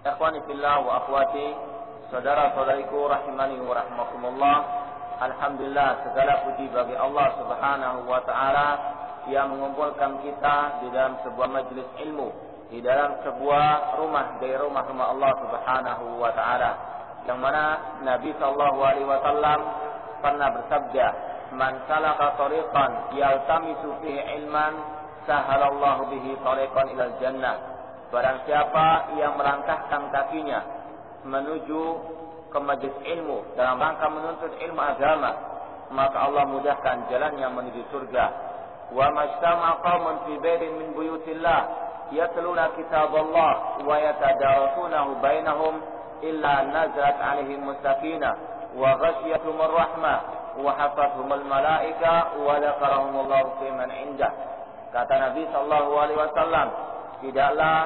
Ikhwani fillah wa akhwati, saudara-saudariku rahimani wa rahmakumullah. Alhamdulillah segala puji bagi Allah Subhanahu wa taala yang mengumpulkan kita di dalam sebuah majelis ilmu, di dalam sebuah rumah dari rumah-rumah Allah Subhanahu wa taala. Yang mana Nabi sallallahu alaihi wasallam pernah bersabda, "Man salaka tariqan yaltamisu fihi ilman, sahalallahu bihi tariqan ilal jannah." Barang siapa yang melangkahkan kakinya menuju ke majlis ilmu dalam rangka menuntut ilmu agama, maka Allah mudahkan jalannya menuju surga. Wa majtama qaumun fi baitin min buyutillah yatluna kitab Allah wa yatadarasunahu bainahum illa nazalat alaihim mustaqina wa ghashiyatuhum rahmah wa hafathum malaika wa dzakarahumullahu fi man indah. Kata Nabi sallallahu alaihi wasallam, tidaklah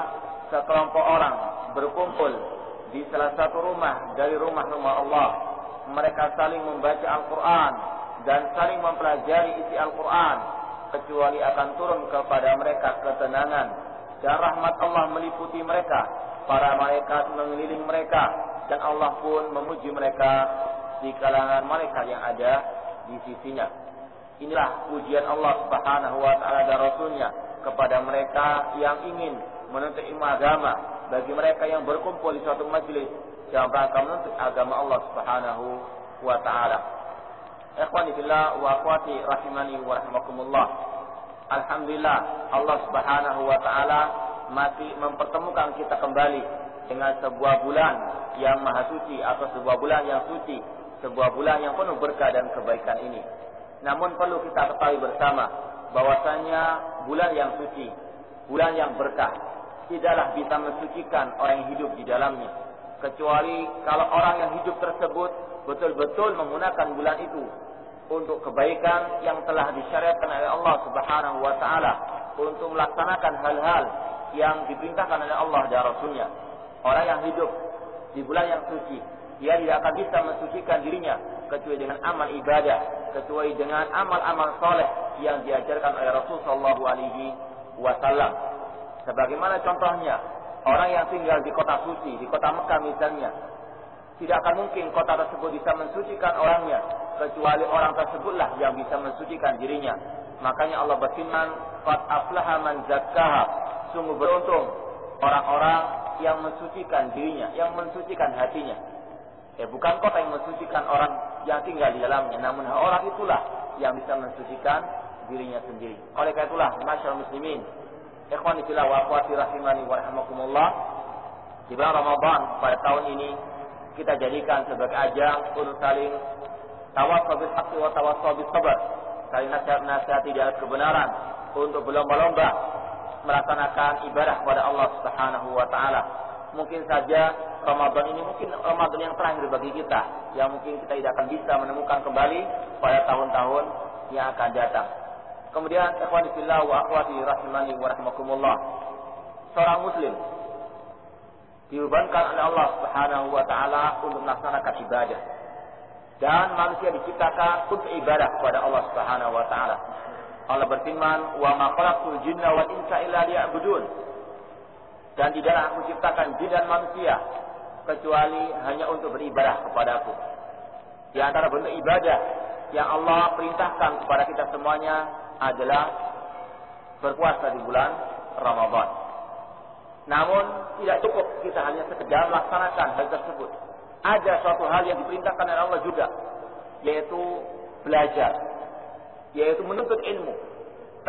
sekelompok orang berkumpul di salah satu rumah dari rumah-rumah Allah. Mereka saling membaca Al-Quran dan saling mempelajari isi Al-Quran. Kecuali akan turun kepada mereka ketenangan. Dan rahmat Allah meliputi mereka. Para malaikat mengeliling mereka. Dan Allah pun memuji mereka di kalangan mereka yang ada di sisinya. Inilah pujian Allah Subhanahu wa taala dan Rasulnya kepada mereka yang ingin menuntut ilmu agama bagi mereka yang berkumpul di suatu majlis yang rangka menuntut agama Allah Subhanahu wa taala. Ikhwani fillah wa akhwati rahimani wa rahimakumullah. Alhamdulillah Allah Subhanahu wa taala masih mempertemukan kita kembali dengan sebuah bulan yang maha suci atau sebuah bulan yang suci, sebuah bulan yang penuh berkah dan kebaikan ini. Namun perlu kita ketahui bersama bahwasanya bulan yang suci, bulan yang berkah, tidaklah bisa mensucikan orang yang hidup di dalamnya. Kecuali kalau orang yang hidup tersebut betul-betul menggunakan bulan itu untuk kebaikan yang telah disyariatkan oleh Allah Subhanahu wa taala untuk melaksanakan hal-hal yang diperintahkan oleh Allah dan Rasulnya. Orang yang hidup di bulan yang suci, dia tidak akan bisa mensucikan dirinya kecuali dengan amal ibadah, kecuali dengan amal-amal soleh yang diajarkan oleh Rasul Sallallahu Alaihi Wasallam. Sebagaimana contohnya, orang yang tinggal di kota suci, di kota Mekah misalnya, tidak akan mungkin kota tersebut bisa mensucikan orangnya, kecuali orang tersebutlah yang bisa mensucikan dirinya. Makanya Allah berfirman, "Qad aflaha man zakkaha." Sungguh beruntung orang-orang yang mensucikan dirinya, yang mensucikan hatinya. Eh bukan kota yang mensucikan orang yang tinggal di dalamnya, namun orang itulah yang bisa mensucikan dirinya sendiri. Oleh karena itulah, masyarakat muslimin, Ikhwani fillah wa akhwati rahimani wa rahimakumullah. Di bulan Ramadan pada tahun ini kita jadikan sebagai ajang untuk saling tawassul bil haqqi wa tawassul. Saling nasihat-nasihati di atas kebenaran untuk berlomba-lomba melaksanakan ibadah kepada Allah Subhanahu wa taala. Mungkin saja Ramadan ini mungkin Ramadan yang terakhir bagi kita yang mungkin kita tidak akan bisa menemukan kembali pada tahun-tahun yang akan datang. Kemudian ikhwani fillah wa akhwati rahimani wa rahimakumullah. Seorang muslim dibebankan oleh Allah Subhanahu wa taala untuk melaksanakan ibadah. Dan manusia diciptakan untuk ibadah kepada Allah Subhanahu wa taala. Allah berfirman, "Wa ma khalaqtul jinna wal insa illa liya'budun." Dan tidaklah aku ciptakan jin dan manusia kecuali hanya untuk beribadah kepadaku. Di antara bentuk ibadah yang Allah perintahkan kepada kita semuanya adalah berpuasa di bulan Ramadan. Namun tidak cukup kita hanya sekedar melaksanakan hal tersebut. Ada suatu hal yang diperintahkan oleh Allah juga, yaitu belajar, yaitu menuntut ilmu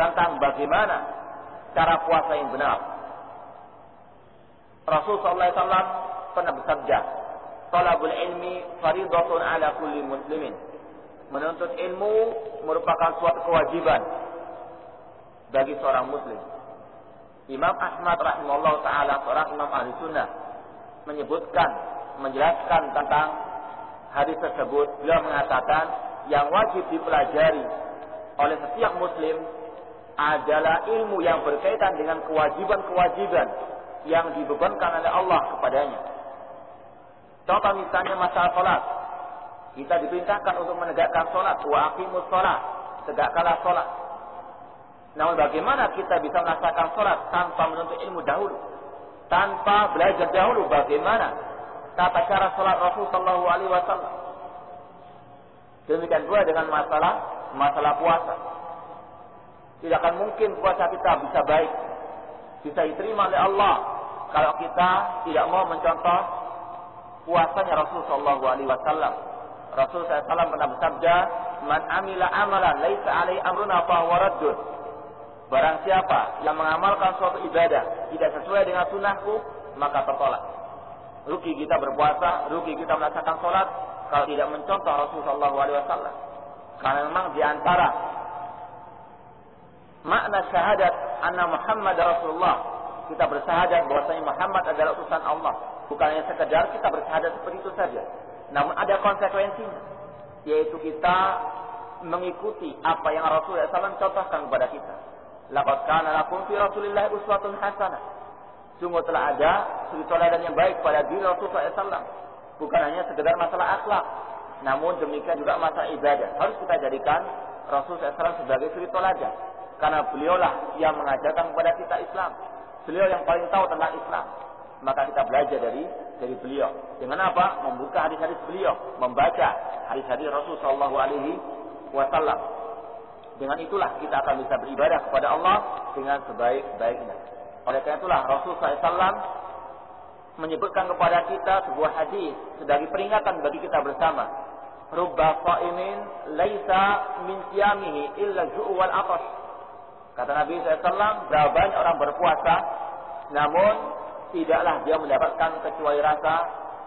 tentang bagaimana cara puasa yang benar. Rasul SAW pernah bersabda, "Talabul ilmi faridatun ala kulli muslimin." Menuntut ilmu merupakan suatu kewajiban bagi seorang muslim. Imam Ahmad rahimahullah taala seorang imam ahli sunnah menyebutkan, menjelaskan tentang hadis tersebut, beliau mengatakan yang wajib dipelajari oleh setiap muslim adalah ilmu yang berkaitan dengan kewajiban-kewajiban yang dibebankan oleh Allah kepadanya. Contoh misalnya masalah salat. Kita diperintahkan untuk menegakkan salat, wa aqimus salat, tegakkanlah salat. Namun bagaimana kita bisa melaksanakan salat tanpa menuntut ilmu dahulu? Tanpa belajar dahulu bagaimana tata cara salat Rasul sallallahu alaihi wasallam. Demikian pula dengan masalah masalah puasa. Tidak akan mungkin puasa kita bisa baik, bisa diterima oleh Allah kalau kita tidak mau mencontoh puasanya Rasul Shallallahu Alaihi Wasallam. Rasul SAW pernah bersabda, "Man amila amalan laisa alaihi amruna fahuwa raddun." Barang siapa yang mengamalkan suatu ibadah tidak sesuai dengan sunnahku, maka tertolak. Rugi kita berpuasa, rugi kita melaksanakan sholat kalau tidak mencontoh Rasul Shallallahu Alaihi Wasallam. Karena memang di antara makna syahadat anna Muhammad Rasulullah. Kita bersahadat bahwasanya Muhammad adalah utusan Allah. Bukan hanya sekedar kita bersahadat seperti itu saja. Namun ada konsekuensinya. Yaitu kita mengikuti apa yang Rasulullah SAW contohkan kepada kita. Laqad kana lakum fi Rasulillah uswatun hasanah. Sungguh telah ada suri teladan yang baik pada diri Rasulullah SAW. Bukan hanya sekedar masalah akhlak. Namun demikian juga masalah ibadah. Harus kita jadikan Rasulullah SAW sebagai suri teladan. Karena beliaulah yang mengajarkan kepada kita Islam. Beliau yang paling tahu tentang Islam. Maka kita belajar dari dari beliau. Dengan apa? Membuka hadis-hadis beliau, membaca hadis-hadis Rasul Shallallahu Alaihi Wasallam. Dengan itulah kita akan bisa beribadah kepada Allah dengan sebaik-baiknya. Oleh karena itulah Rasul SAW menyebutkan kepada kita sebuah hadis sebagai peringatan bagi kita bersama. Rubba qa'imin laisa min siyamihi illa wal. Kata Nabi SAW, berapa banyak orang berpuasa, namun tidaklah dia mendapatkan kecuali rasa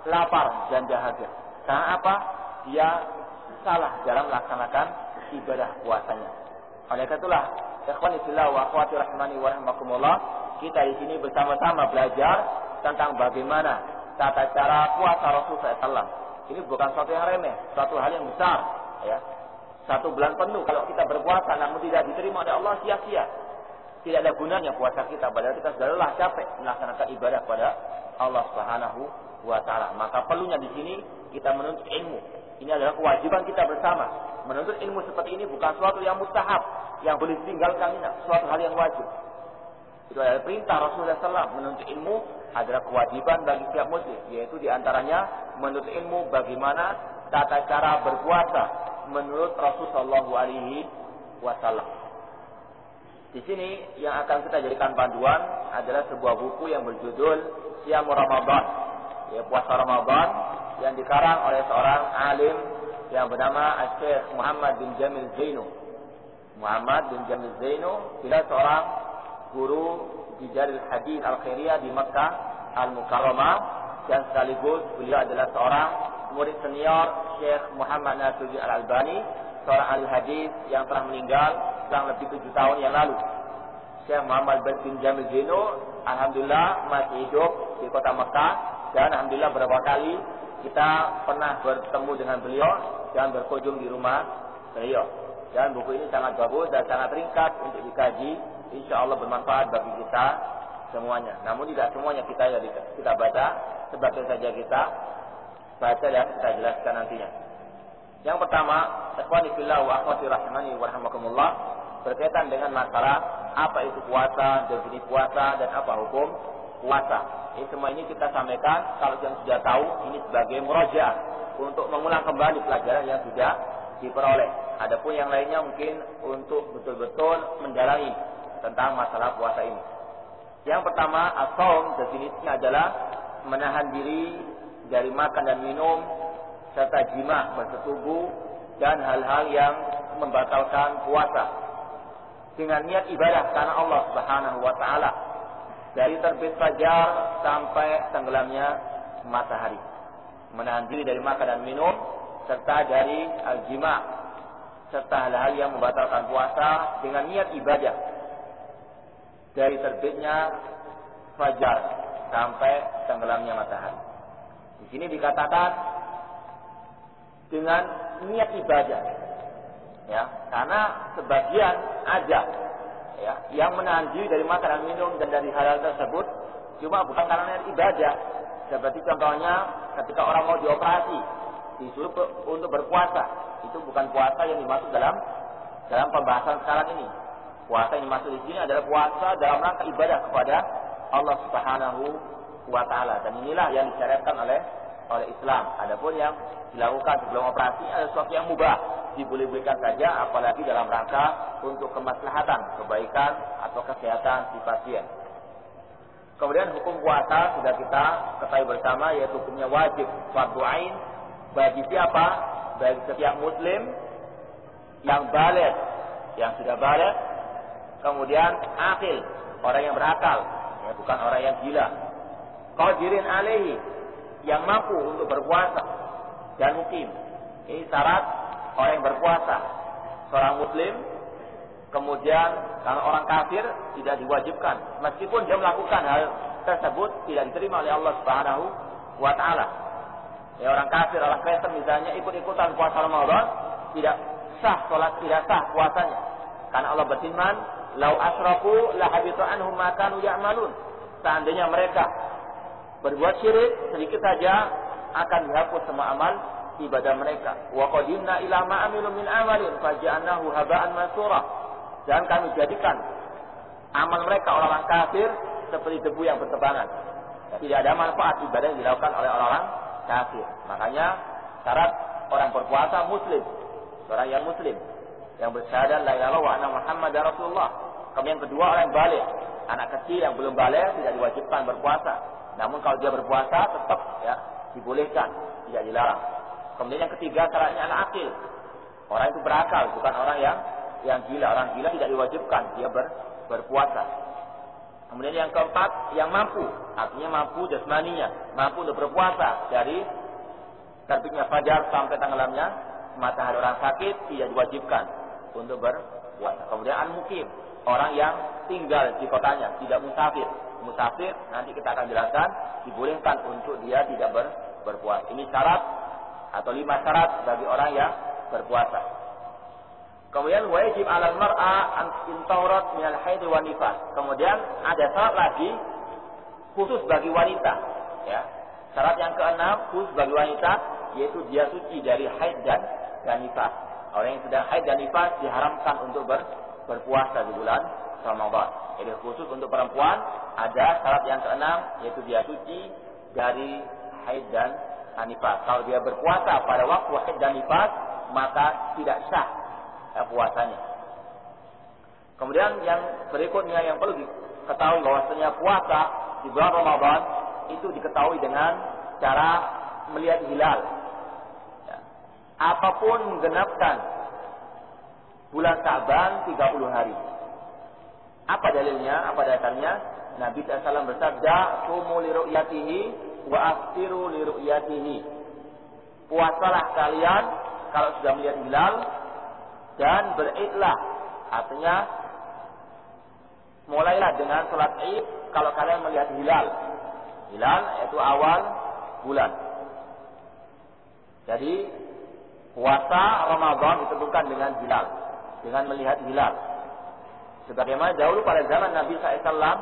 lapar dan dahaga. Karena apa? Dia salah dalam melaksanakan ibadah puasanya. Oleh karena itulah, ikhwan fillah wa akhwati rahmani wa rahmakumullah, kita di sini bersama-sama belajar tentang bagaimana tata cara puasa Rasulullah SAW. Ini bukan suatu yang remeh, suatu hal yang besar, ya. Satu bulan penuh kalau kita berpuasa namun tidak diterima oleh Allah sia-sia. Tidak ada gunanya puasa kita padahal kita sudah lelah capek melaksanakan ibadah pada Allah Subhanahu wa taala. Maka perlunya di sini kita menuntut ilmu. Ini adalah kewajiban kita bersama. Menuntut ilmu seperti ini bukan suatu yang mustahab, yang boleh ditinggalkan suatu hal yang wajib. Itu adalah perintah Rasulullah SAW. Menuntut ilmu adalah kewajiban bagi setiap muslim. Yaitu di antaranya menuntut ilmu bagaimana tata cara berpuasa, menurut Rasulullah Wasallam. Di sini yang akan kita jadikan panduan adalah sebuah buku yang berjudul Siam Ramadan, ya puasa Ramadan yang dikarang oleh seorang alim yang bernama Syekh Muhammad bin Jamil Zainu. Muhammad bin Jamil Zainu bila seorang guru di Jaril Hadis Al Khairiyah di Mekah Al Mukarramah dan sekaligus beliau adalah seorang murid senior Syekh Muhammad Nasiruddin Al-Albani, seorang ahli hadis yang telah meninggal kurang lebih tujuh tahun yang lalu. Syekh Muhammad bin Jamil Jino, Alhamdulillah masih hidup di kota Mekah dan Alhamdulillah beberapa kali kita pernah bertemu dengan beliau dan berkunjung di rumah beliau. Dan buku ini sangat bagus dan sangat ringkas untuk dikaji. Insya Allah bermanfaat bagi kita semuanya. Namun tidak semuanya kita kita baca, sebagian saja kita baca dan kita jelaskan nantinya. Yang pertama, ikhwani wa akhwati rahimani wa berkaitan dengan masalah apa itu puasa, definisi puasa dan apa hukum puasa. Ini semua ini kita sampaikan kalau yang sudah tahu ini sebagai murajaah untuk mengulang kembali pelajaran yang sudah diperoleh. Adapun yang lainnya mungkin untuk betul-betul mendalami tentang masalah puasa ini. Yang pertama, as-saum definisinya adalah menahan diri dari makan dan minum serta jima bersetubuh dan hal-hal yang membatalkan puasa dengan niat ibadah karena Allah Subhanahu wa taala. Dari terbit fajar sampai tenggelamnya matahari. Menahan diri dari makan dan minum serta dari al-jima serta hal-hal yang membatalkan puasa dengan niat ibadah. Dari terbitnya fajar sampai tenggelamnya matahari. Di sini dikatakan dengan niat ibadah. Ya, karena sebagian ada ya yang menahan diri dari makan dan minum dan dari halal tersebut cuma bukan karena ibadah. Seperti contohnya ketika orang mau dioperasi disuruh untuk berpuasa, itu bukan puasa yang dimaksud dalam dalam pembahasan sekarang ini. Puasa yang dimaksud di sini adalah puasa dalam rangka ibadah kepada Allah Subhanahu wa taala dan inilah yang disyariatkan oleh oleh Islam. Adapun yang dilakukan sebelum operasi adalah sesuatu yang mubah, diboleh-bolehkan saja apalagi dalam rangka untuk kemaslahatan, kebaikan atau kesehatan si pasien. Kemudian hukum puasa sudah kita ketahui bersama yaitu hukumnya wajib fardu ain bagi siapa? Bagi setiap muslim yang balik, yang sudah balik, kemudian akil, orang yang berakal, ya, bukan orang yang gila. Qadirin alaihi, yang mampu untuk berpuasa dan mukim. Ini syarat orang yang berpuasa. Seorang muslim kemudian kalau orang kafir tidak diwajibkan meskipun dia melakukan hal tersebut tidak diterima oleh Allah Subhanahu wa taala. Ya orang kafir, orang Kristen misalnya ikut-ikutan puasa Ramadan tidak sah salat tidak sah puasanya. Karena Allah berfirman, "Lau asyraku la habitu anhum ma kanu ya'malun." Seandainya mereka berbuat syirik sedikit saja akan dihapus semua amal ibadah mereka. Wa qadimna ila ma amilu min amalin faja'nahu haba'an mansura. Dan kami jadikan amal mereka orang-orang kafir seperti debu yang bertebangan. Tidak ada manfaat ibadah yang dilakukan oleh orang-orang kafir. Makanya syarat orang berpuasa muslim, seorang yang muslim yang bersyahadat la ilaha wa anna muhammadar rasulullah. Kemudian kedua orang balik, anak kecil yang belum balik tidak diwajibkan berpuasa. Namun kalau dia berpuasa tetap ya dibolehkan, tidak dilarang. Kemudian yang ketiga syaratnya anak akil. Orang itu berakal, bukan orang yang yang gila. Orang gila tidak diwajibkan dia ber, berpuasa. Kemudian yang keempat, yang mampu. Artinya mampu jasmaninya. Mampu untuk berpuasa dari terbitnya fajar sampai tenggelamnya matahari orang sakit tidak diwajibkan untuk berpuasa. Kemudian an-mukim. Orang yang tinggal di kotanya, tidak musafir musafir nanti kita akan jelaskan dibolehkan untuk dia tidak ber, berpuasa. Ini syarat atau lima syarat bagi orang yang berpuasa. Kemudian wajib alal mar'a an intaurat minal haid wa. Kemudian ada syarat lagi khusus bagi wanita, ya. Syarat yang keenam khusus bagi wanita yaitu dia suci dari haid dan dan. Orang yang sedang haid dan nifas diharamkan untuk ber, berpuasa di bulan Ramadan. Jadi khusus untuk perempuan ada syarat yang keenam yaitu dia suci dari haid dan nifas. Kalau dia berpuasa pada waktu haid dan nifas maka tidak sah ya, puasanya. Kemudian yang berikutnya yang perlu diketahui bahwasanya puasa di bulan Ramadan itu diketahui dengan cara melihat hilal. Ya. Apa pun menggenapkan bulan Sa'ban 30 hari. Apa dalilnya? Apa dasarnya? Nabi SAW bersabda, "Sumu li ru'yatihi wa aftiru li ru'yatihi." Puasalah kalian kalau sudah melihat hilal dan beridlah. Artinya mulailah dengan sholat Id kalau kalian melihat hilal. Hilal yaitu awal bulan. Jadi puasa Ramadan ditentukan dengan hilal, dengan melihat hilal. Sebagaimana dahulu pada zaman Nabi SAW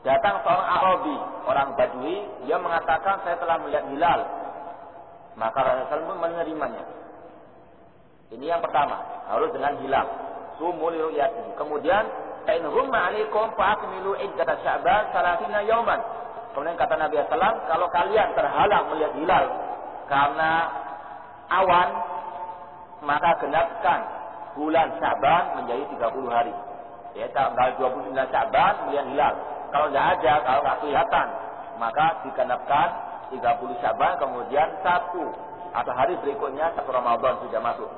datang seorang Arabi, orang Badui, dia mengatakan saya telah melihat hilal. Maka Rasulullah pun menerimanya. Ini yang pertama, harus dengan hilal. Sumuli ru'yati. Kemudian, in humma alaikum fa'akmilu iddata sya'ban salatina. Kemudian kata Nabi SAW, kalau kalian terhalang melihat hilal karena awan, maka genapkan bulan Syaban menjadi 30 hari ya tanggal 29 Syaban melihat hilal. Kalau tidak ada, kalau nggak kelihatan, maka dikenapkan 30 Syaban kemudian satu atau hari berikutnya satu Ramadan sudah masuk.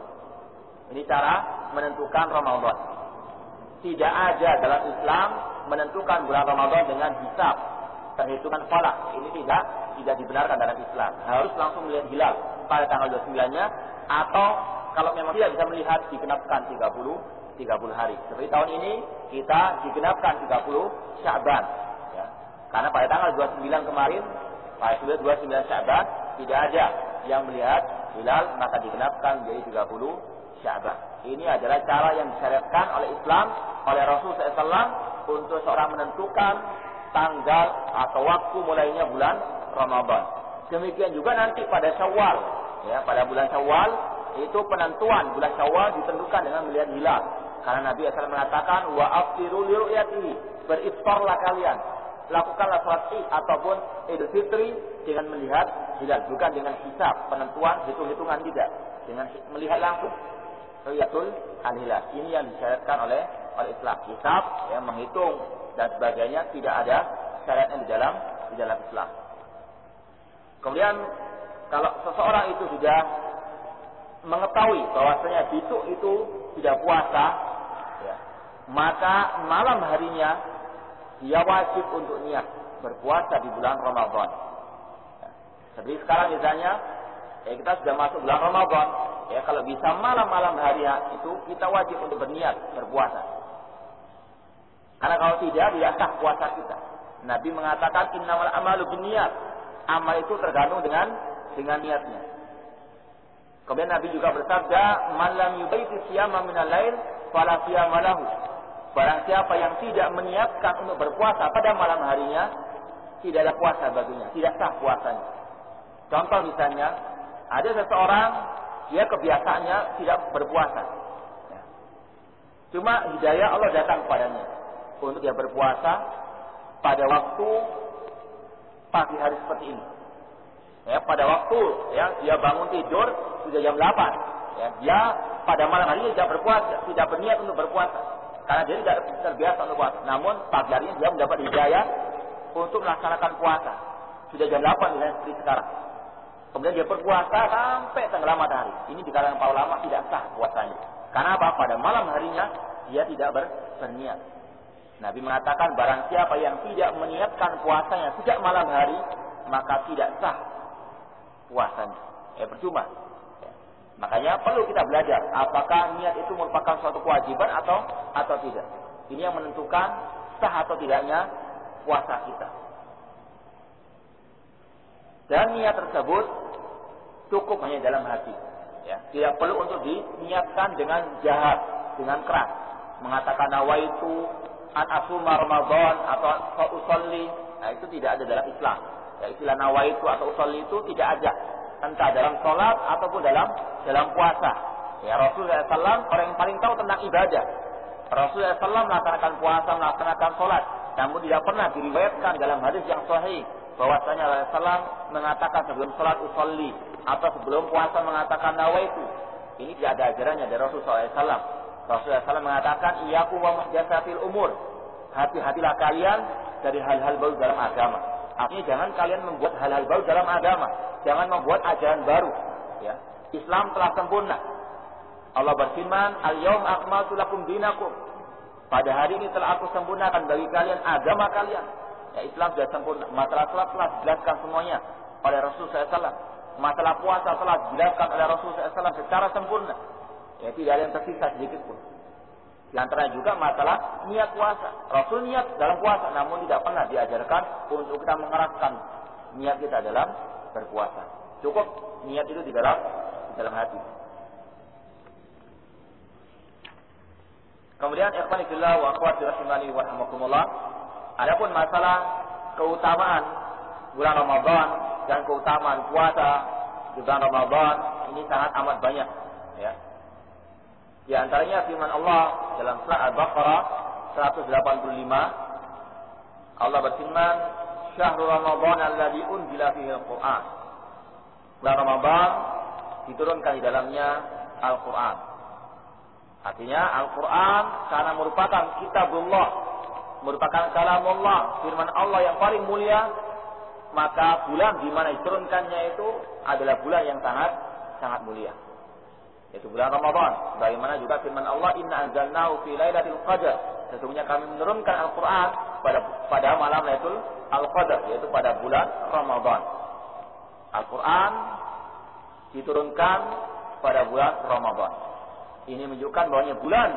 Ini cara menentukan Ramadan. Tidak ada dalam Islam menentukan bulan Ramadan dengan hisab, perhitungan falak. Ini tidak tidak dibenarkan dalam Islam. Harus langsung melihat hilal pada tanggal 29-nya atau kalau memang tidak bisa melihat dikenapkan 30 30 hari. Seperti tahun ini kita digenapkan 30 Syaban. Ya. Karena pada tanggal 29 kemarin Pada 29 Syaban tidak ada yang melihat hilal maka digenapkan menjadi 30 Syaban. Ini adalah cara yang disyariatkan oleh Islam oleh Rasul SAW untuk seorang menentukan tanggal atau waktu mulainya bulan Ramadan. Demikian juga nanti pada Syawal, ya pada bulan Syawal itu penentuan bulan Syawal ditentukan dengan melihat hilal. Karena Nabi SAW mengatakan wa aftiru liru'yatihi, beriftarlah kalian. Lakukanlah sholat Id ataupun Idul Fitri dengan melihat hilal, bukan dengan hisab, penentuan, hitung-hitungan tidak, dengan melihat langsung. Ru'yatul al-hilal. Ini yang disyaratkan oleh oleh Islam. Hisab yang menghitung dan sebagainya tidak ada syariatnya di dalam di dalam Islam. Kemudian kalau seseorang itu sudah mengetahui bahwasanya besok itu tidak puasa, maka malam harinya dia wajib untuk niat berpuasa di bulan Ramadan. Ya. Seperti sekarang misalnya, ya kita sudah masuk bulan Ramadan, ya kalau bisa malam-malam hari itu kita wajib untuk berniat berpuasa. Karena kalau tidak, tidak sah puasa kita. Nabi mengatakan innamal amalu niat. Amal itu tergantung dengan dengan niatnya. Kemudian Nabi juga bersabda, "Malam yubaiti siyama minal lail fala siyama lahu." Barang siapa yang tidak menyiapkan untuk berpuasa pada malam harinya, tidak ada puasa baginya, tidak sah puasanya. Contoh misalnya, ada seseorang dia kebiasaannya tidak berpuasa. Cuma hidayah Allah datang kepadanya untuk dia berpuasa pada waktu pagi hari seperti ini. Ya, pada waktu ya dia bangun tidur sudah jam 8. Ya, dia pada malam hari tidak berpuasa, tidak berniat untuk berpuasa. Karena dia tidak terbiasa untuk puasa. Namun pagi hari dia mendapat hidayah untuk melaksanakan puasa. Sudah jam 8 misalnya seperti sekarang. Kemudian dia berpuasa sampai tenggelam matahari. Ini di kalangan para ulama tidak sah puasanya. Karena apa? Pada malam harinya dia tidak ber, berniat. Nabi mengatakan barang siapa yang tidak meniatkan puasanya sejak malam hari, maka tidak sah puasanya. Ya percuma. Ya. Makanya perlu kita belajar apakah niat itu merupakan suatu kewajiban atau atau tidak. Ini yang menentukan sah atau tidaknya puasa kita. Dan niat tersebut cukup hanya dalam hati. Ya, tidak perlu untuk diniatkan dengan jahat, dengan keras. Mengatakan nawaitu an asuma Ramadan atau usolli, nah itu tidak ada dalam Islam. Ya, istilah nawaitu atau usolli itu tidak ada entah dalam sholat ataupun dalam dalam puasa. Ya Rasulullah SAW orang yang paling tahu tentang ibadah. Rasulullah SAW melaksanakan puasa, melaksanakan sholat, namun tidak pernah diriwayatkan dalam hadis yang sahih bahwasanya Rasulullah mengatakan sebelum sholat usolli atau sebelum puasa mengatakan nawaitu. Ini tidak ada ajarannya dari Rasulullah SAW. Rasulullah SAW mengatakan, Iyaku wa umur. Hati-hatilah kalian dari hal-hal baru dalam agama. Artinya jangan kalian membuat hal-hal baru dalam agama. Jangan membuat ajaran baru. Ya. Islam telah sempurna. Allah berfirman, Al-yawm akmaltu lakum dinakum. Pada hari ini telah aku sempurnakan bagi kalian agama kalian. Ya, Islam sudah sempurna. Masalah salat telah dijelaskan semuanya oleh Rasulullah SAW. Masalah puasa telah dijelaskan oleh Rasulullah SAW secara sempurna. Ya, tidak ada yang tersisa sedikit pun. Di antara juga masalah niat puasa. Rasul niat dalam puasa, namun tidak pernah diajarkan untuk kita mengeraskan niat kita dalam berpuasa. Cukup niat itu di dalam di dalam hati. Kemudian ikhwanillah wa akhwati rahimani wa rahmakumullah. Adapun masalah keutamaan bulan Ramadan dan keutamaan puasa di bulan Ramadan ini sangat amat banyak ya. Di antaranya firman Allah dalam surah Al-Baqarah 185 Allah berfirman Syahrul Ramadan alladzi unzila fihi al-Qur'an. Bulan Ramadan diturunkan di dalamnya Al-Qur'an. Artinya Al-Quran karena merupakan kitabullah, merupakan kalamullah, firman Allah yang paling mulia, maka bulan di mana diturunkannya itu adalah bulan yang sangat sangat mulia yaitu bulan Ramadan. Bagaimana juga firman Allah, Inna anzalnahu fi lailatul qadar. Sesungguhnya kami menurunkan Al-Quran pada pada malam Lailatul Al-Qadar, yaitu pada bulan Ramadan. Al-Quran diturunkan pada bulan Ramadan. Ini menunjukkan bahwanya bulan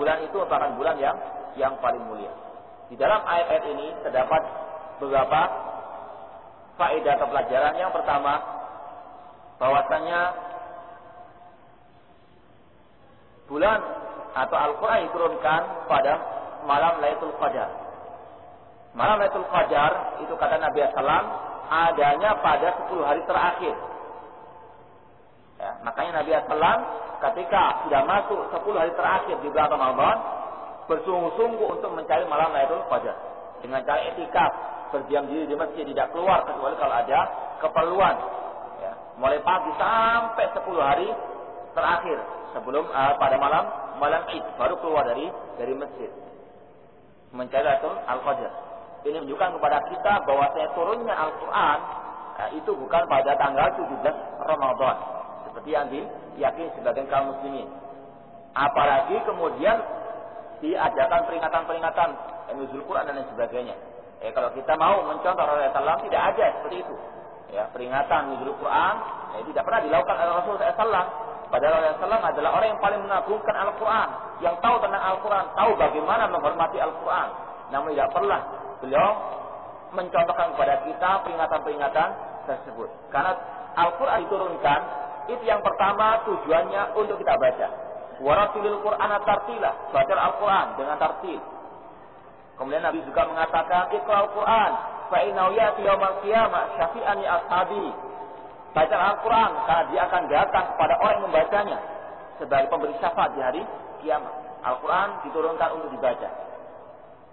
bulan itu merupakan bulan yang yang paling mulia. Di dalam ayat-ayat ini terdapat beberapa faedah atau pelajaran yang pertama bahwasanya bulan atau Al-Quran diturunkan pada malam Lailatul Qadar. Malam Lailatul Qadar itu kata Nabi SAW adanya pada 10 hari terakhir. Ya, makanya Nabi SAW ketika sudah masuk 10 hari terakhir di bulan Ramadan bersungguh-sungguh untuk mencari malam Lailatul Qadar dengan cara etikaf berdiam diri di masjid tidak keluar kecuali kalau ada keperluan ya, mulai pagi sampai 10 hari terakhir sebelum uh, pada malam malam Id baru keluar dari dari masjid mencari Al-Qadar. Ini menunjukkan kepada kita bahwa saya turunnya Al-Quran uh, itu bukan pada tanggal 17 Ramadan seperti yang diyakini sebagian kaum muslimin. Apalagi kemudian diadakan peringatan-peringatan nuzul Quran dan lain sebagainya. Eh, kalau kita mau mencontoh Rasulullah SAW tidak ada seperti itu. Ya, peringatan nuzul Quran eh, tidak pernah dilakukan oleh Rasulullah SAW Padahal Rasulullah adalah orang yang paling mengagungkan Al-Quran. Yang tahu tentang Al-Quran. Tahu bagaimana menghormati Al-Quran. Namun tidak pernah beliau mencontohkan kepada kita peringatan-peringatan tersebut. Karena Al-Quran diturunkan. Itu yang pertama tujuannya untuk kita baca. Waratilil Quran tartila. Baca Al-Quran dengan tartil. Kemudian Nabi juga mengatakan, Iqra Al-Quran. Fa'inau yati yawmal qiyamah syafi'an ya ashabi baca Al-Quran karena dia akan datang kepada orang yang membacanya sebagai pemberi syafaat di hari kiamat. Al-Quran diturunkan untuk dibaca.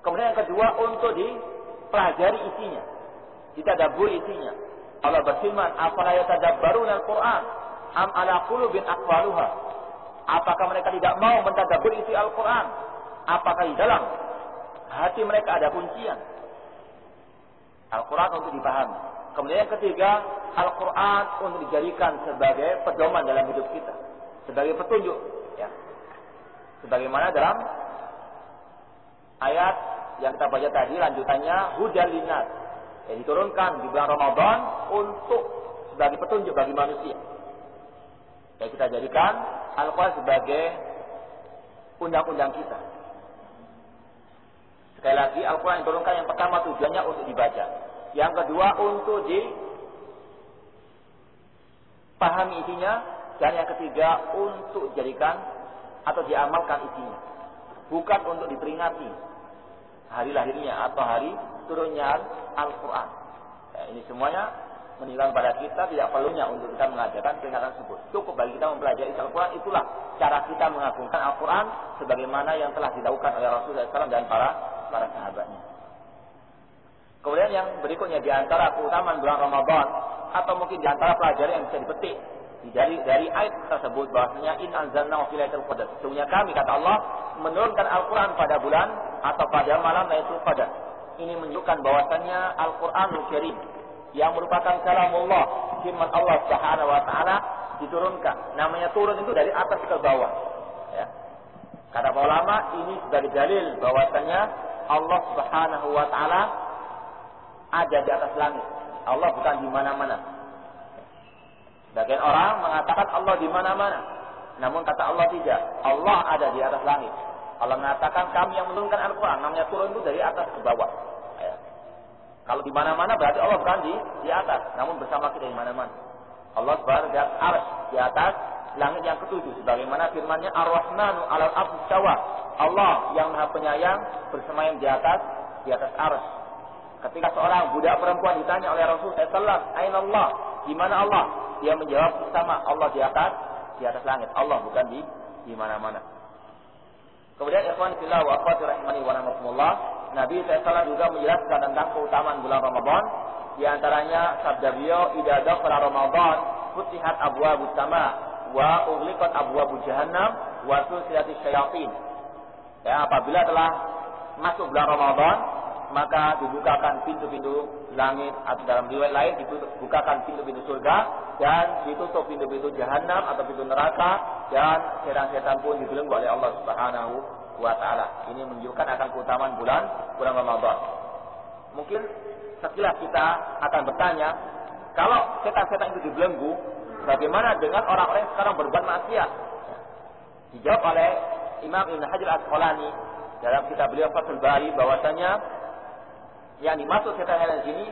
Kemudian yang kedua untuk dipelajari isinya, ditadaburi isinya. Allah berfirman, "Afala yatadabbaruna Al-Quran am ala qulubin aqwaluha?" Apakah mereka tidak mau mentadabur isi Al-Quran? Apakah di dalam hati mereka ada kuncian? Al-Quran untuk dipahami. Kemudian yang ketiga, Al-Quran untuk dijadikan sebagai pedoman dalam hidup kita. Sebagai petunjuk. Ya. Sebagaimana dalam ayat yang kita baca tadi, lanjutannya, Hujan Linnas. Yang diturunkan di bulan Ramadan untuk sebagai petunjuk bagi manusia. Ya, kita jadikan Al-Quran sebagai undang-undang kita. Sekali lagi, Al-Quran diturunkan yang pertama tujuannya untuk dibaca. Yang kedua untuk dipahami isinya. Dan yang ketiga untuk jadikan atau diamalkan isinya. Bukan untuk diperingati hari lahirnya atau hari turunnya Al-Quran. Ya, ini semuanya menunjukkan pada kita tidak perlunya untuk kita mengajarkan peringatan tersebut. Cukup bagi kita mempelajari Al-Quran, itulah cara kita mengagungkan Al-Quran sebagaimana yang telah dilakukan oleh Rasulullah SAW dan para para sahabatnya. Kemudian yang berikutnya di antara keutamaan bulan Ramadan atau mungkin di antara pelajaran yang bisa dipetik dari dari ayat tersebut bahwasanya in anzalna fi lailatul qadar. Sesungguhnya kami kata Allah menurunkan Al-Qur'an pada bulan atau pada malam Lailatul Qadar. Ini menunjukkan bahwasanya Al-Qur'anul Karim yang merupakan kalamullah, firman Allah Subhanahu wa taala diturunkan. Namanya turun itu dari atas ke bawah. Ya. Kata ulama ini sebagai dalil bahwasanya Allah Subhanahu wa taala ada di atas langit. Allah bukan di mana-mana. Bagian orang mengatakan Allah di mana-mana. Namun kata Allah tidak. Allah ada di atas langit. Allah mengatakan kami yang menurunkan Al-Quran. Namanya turun itu dari atas ke bawah. Ya. Kalau di mana-mana berarti Allah bukan di, di atas. Namun bersama kita di mana-mana. Allah subhanahu di atas, di atas langit yang ketujuh. Sebagaimana firmannya Ar-Rahmanu alal Allah yang maha penyayang bersemayam di atas, di atas arsh Ketika seorang budak perempuan ditanya oleh Rasul SAW, Aina Allah? Di mana Allah? Dia menjawab sama Allah di atas, di atas langit. Allah bukan di di mana-mana. Kemudian ikhwan fillah wa akhwati rahimani wa rahmatullah, Nabi SAW juga menjelaskan tentang keutamaan bulan Ramadan. Di antaranya sabda beliau, "Idza dakhala Ramadan, futihat abwabus sama wa ughliqat abwabul jahannam wa sulsilatis syayatin." Ya, apabila telah masuk bulan Ramadan, maka dibukakan pintu-pintu langit atau dalam riwayat lain dibukakan pintu-pintu surga dan ditutup pintu-pintu jahanam atau pintu neraka dan setan-setan pun dibelenggu oleh Allah Subhanahu wa taala. Ini menunjukkan akan keutamaan bulan bulan Ramadan. Mungkin sekilas kita akan bertanya, kalau setan-setan itu dibelenggu, bagaimana dengan orang-orang yang sekarang berbuat maksiat? Dijawab oleh Imam Ibn Hajar Asqalani dalam kitab beliau Fathul Bari bahwasanya yang dimaksud setan-setan di sini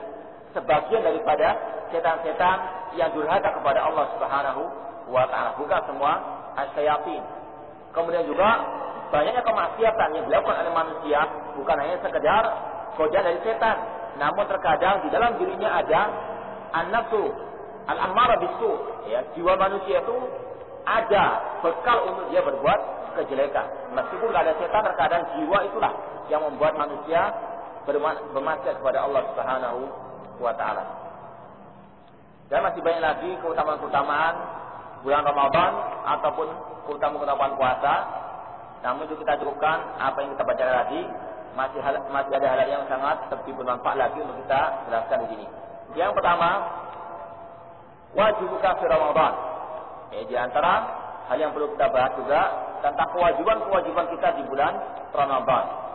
sebagian daripada setan-setan yang durhaka kepada Allah Subhanahu wa taala, bukan semua asyayatin. Kemudian juga banyaknya kemaksiatan yang dilakukan oleh manusia bukan hanya sekedar godaan dari setan, namun terkadang di dalam dirinya ada an-nafsu al-ammara bisu, ya, jiwa manusia itu ada bekal untuk dia berbuat kejelekan. Meskipun ada setan, terkadang jiwa itulah yang membuat manusia bermaksiat kepada Allah Subhanahu wa taala. Dan masih banyak lagi keutamaan-keutamaan bulan Ramadan ataupun keutamaan-keutamaan puasa. Namun itu kita cukupkan apa yang kita baca tadi. Masih hal, masih ada hal yang sangat seperti bermanfaat lagi untuk kita jelaskan di sini. Yang pertama, wajib kafir Ramadan. Ya, di antara hal yang perlu kita bahas juga tentang kewajiban-kewajiban kita di bulan Ramadan.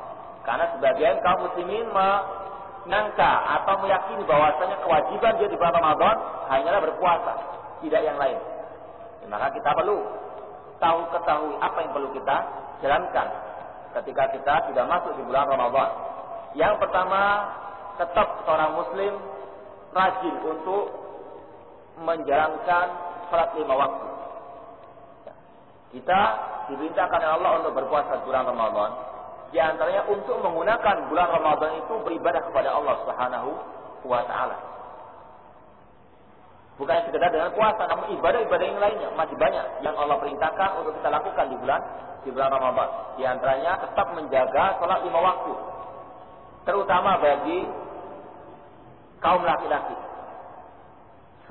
Karena sebagian kaum muslimin menyangka atau meyakini bahwasanya kewajiban dia di bulan Ramadan hanyalah berpuasa, tidak yang lain. Ya, maka kita perlu tahu ketahui apa yang perlu kita jalankan ketika kita sudah masuk di bulan Ramadan. Yang pertama, tetap seorang muslim rajin untuk menjalankan salat lima waktu. Ya. Kita diperintahkan oleh Allah untuk berpuasa di bulan Ramadan. Di antaranya untuk menggunakan bulan Ramadan itu beribadah kepada Allah Subhanahu wa taala. Bukan sekedar dengan puasa, namun ibadah-ibadah yang lainnya masih banyak yang Allah perintahkan untuk kita lakukan di bulan di bulan Ramadan. Di antaranya tetap menjaga sholat lima waktu, terutama bagi kaum laki-laki.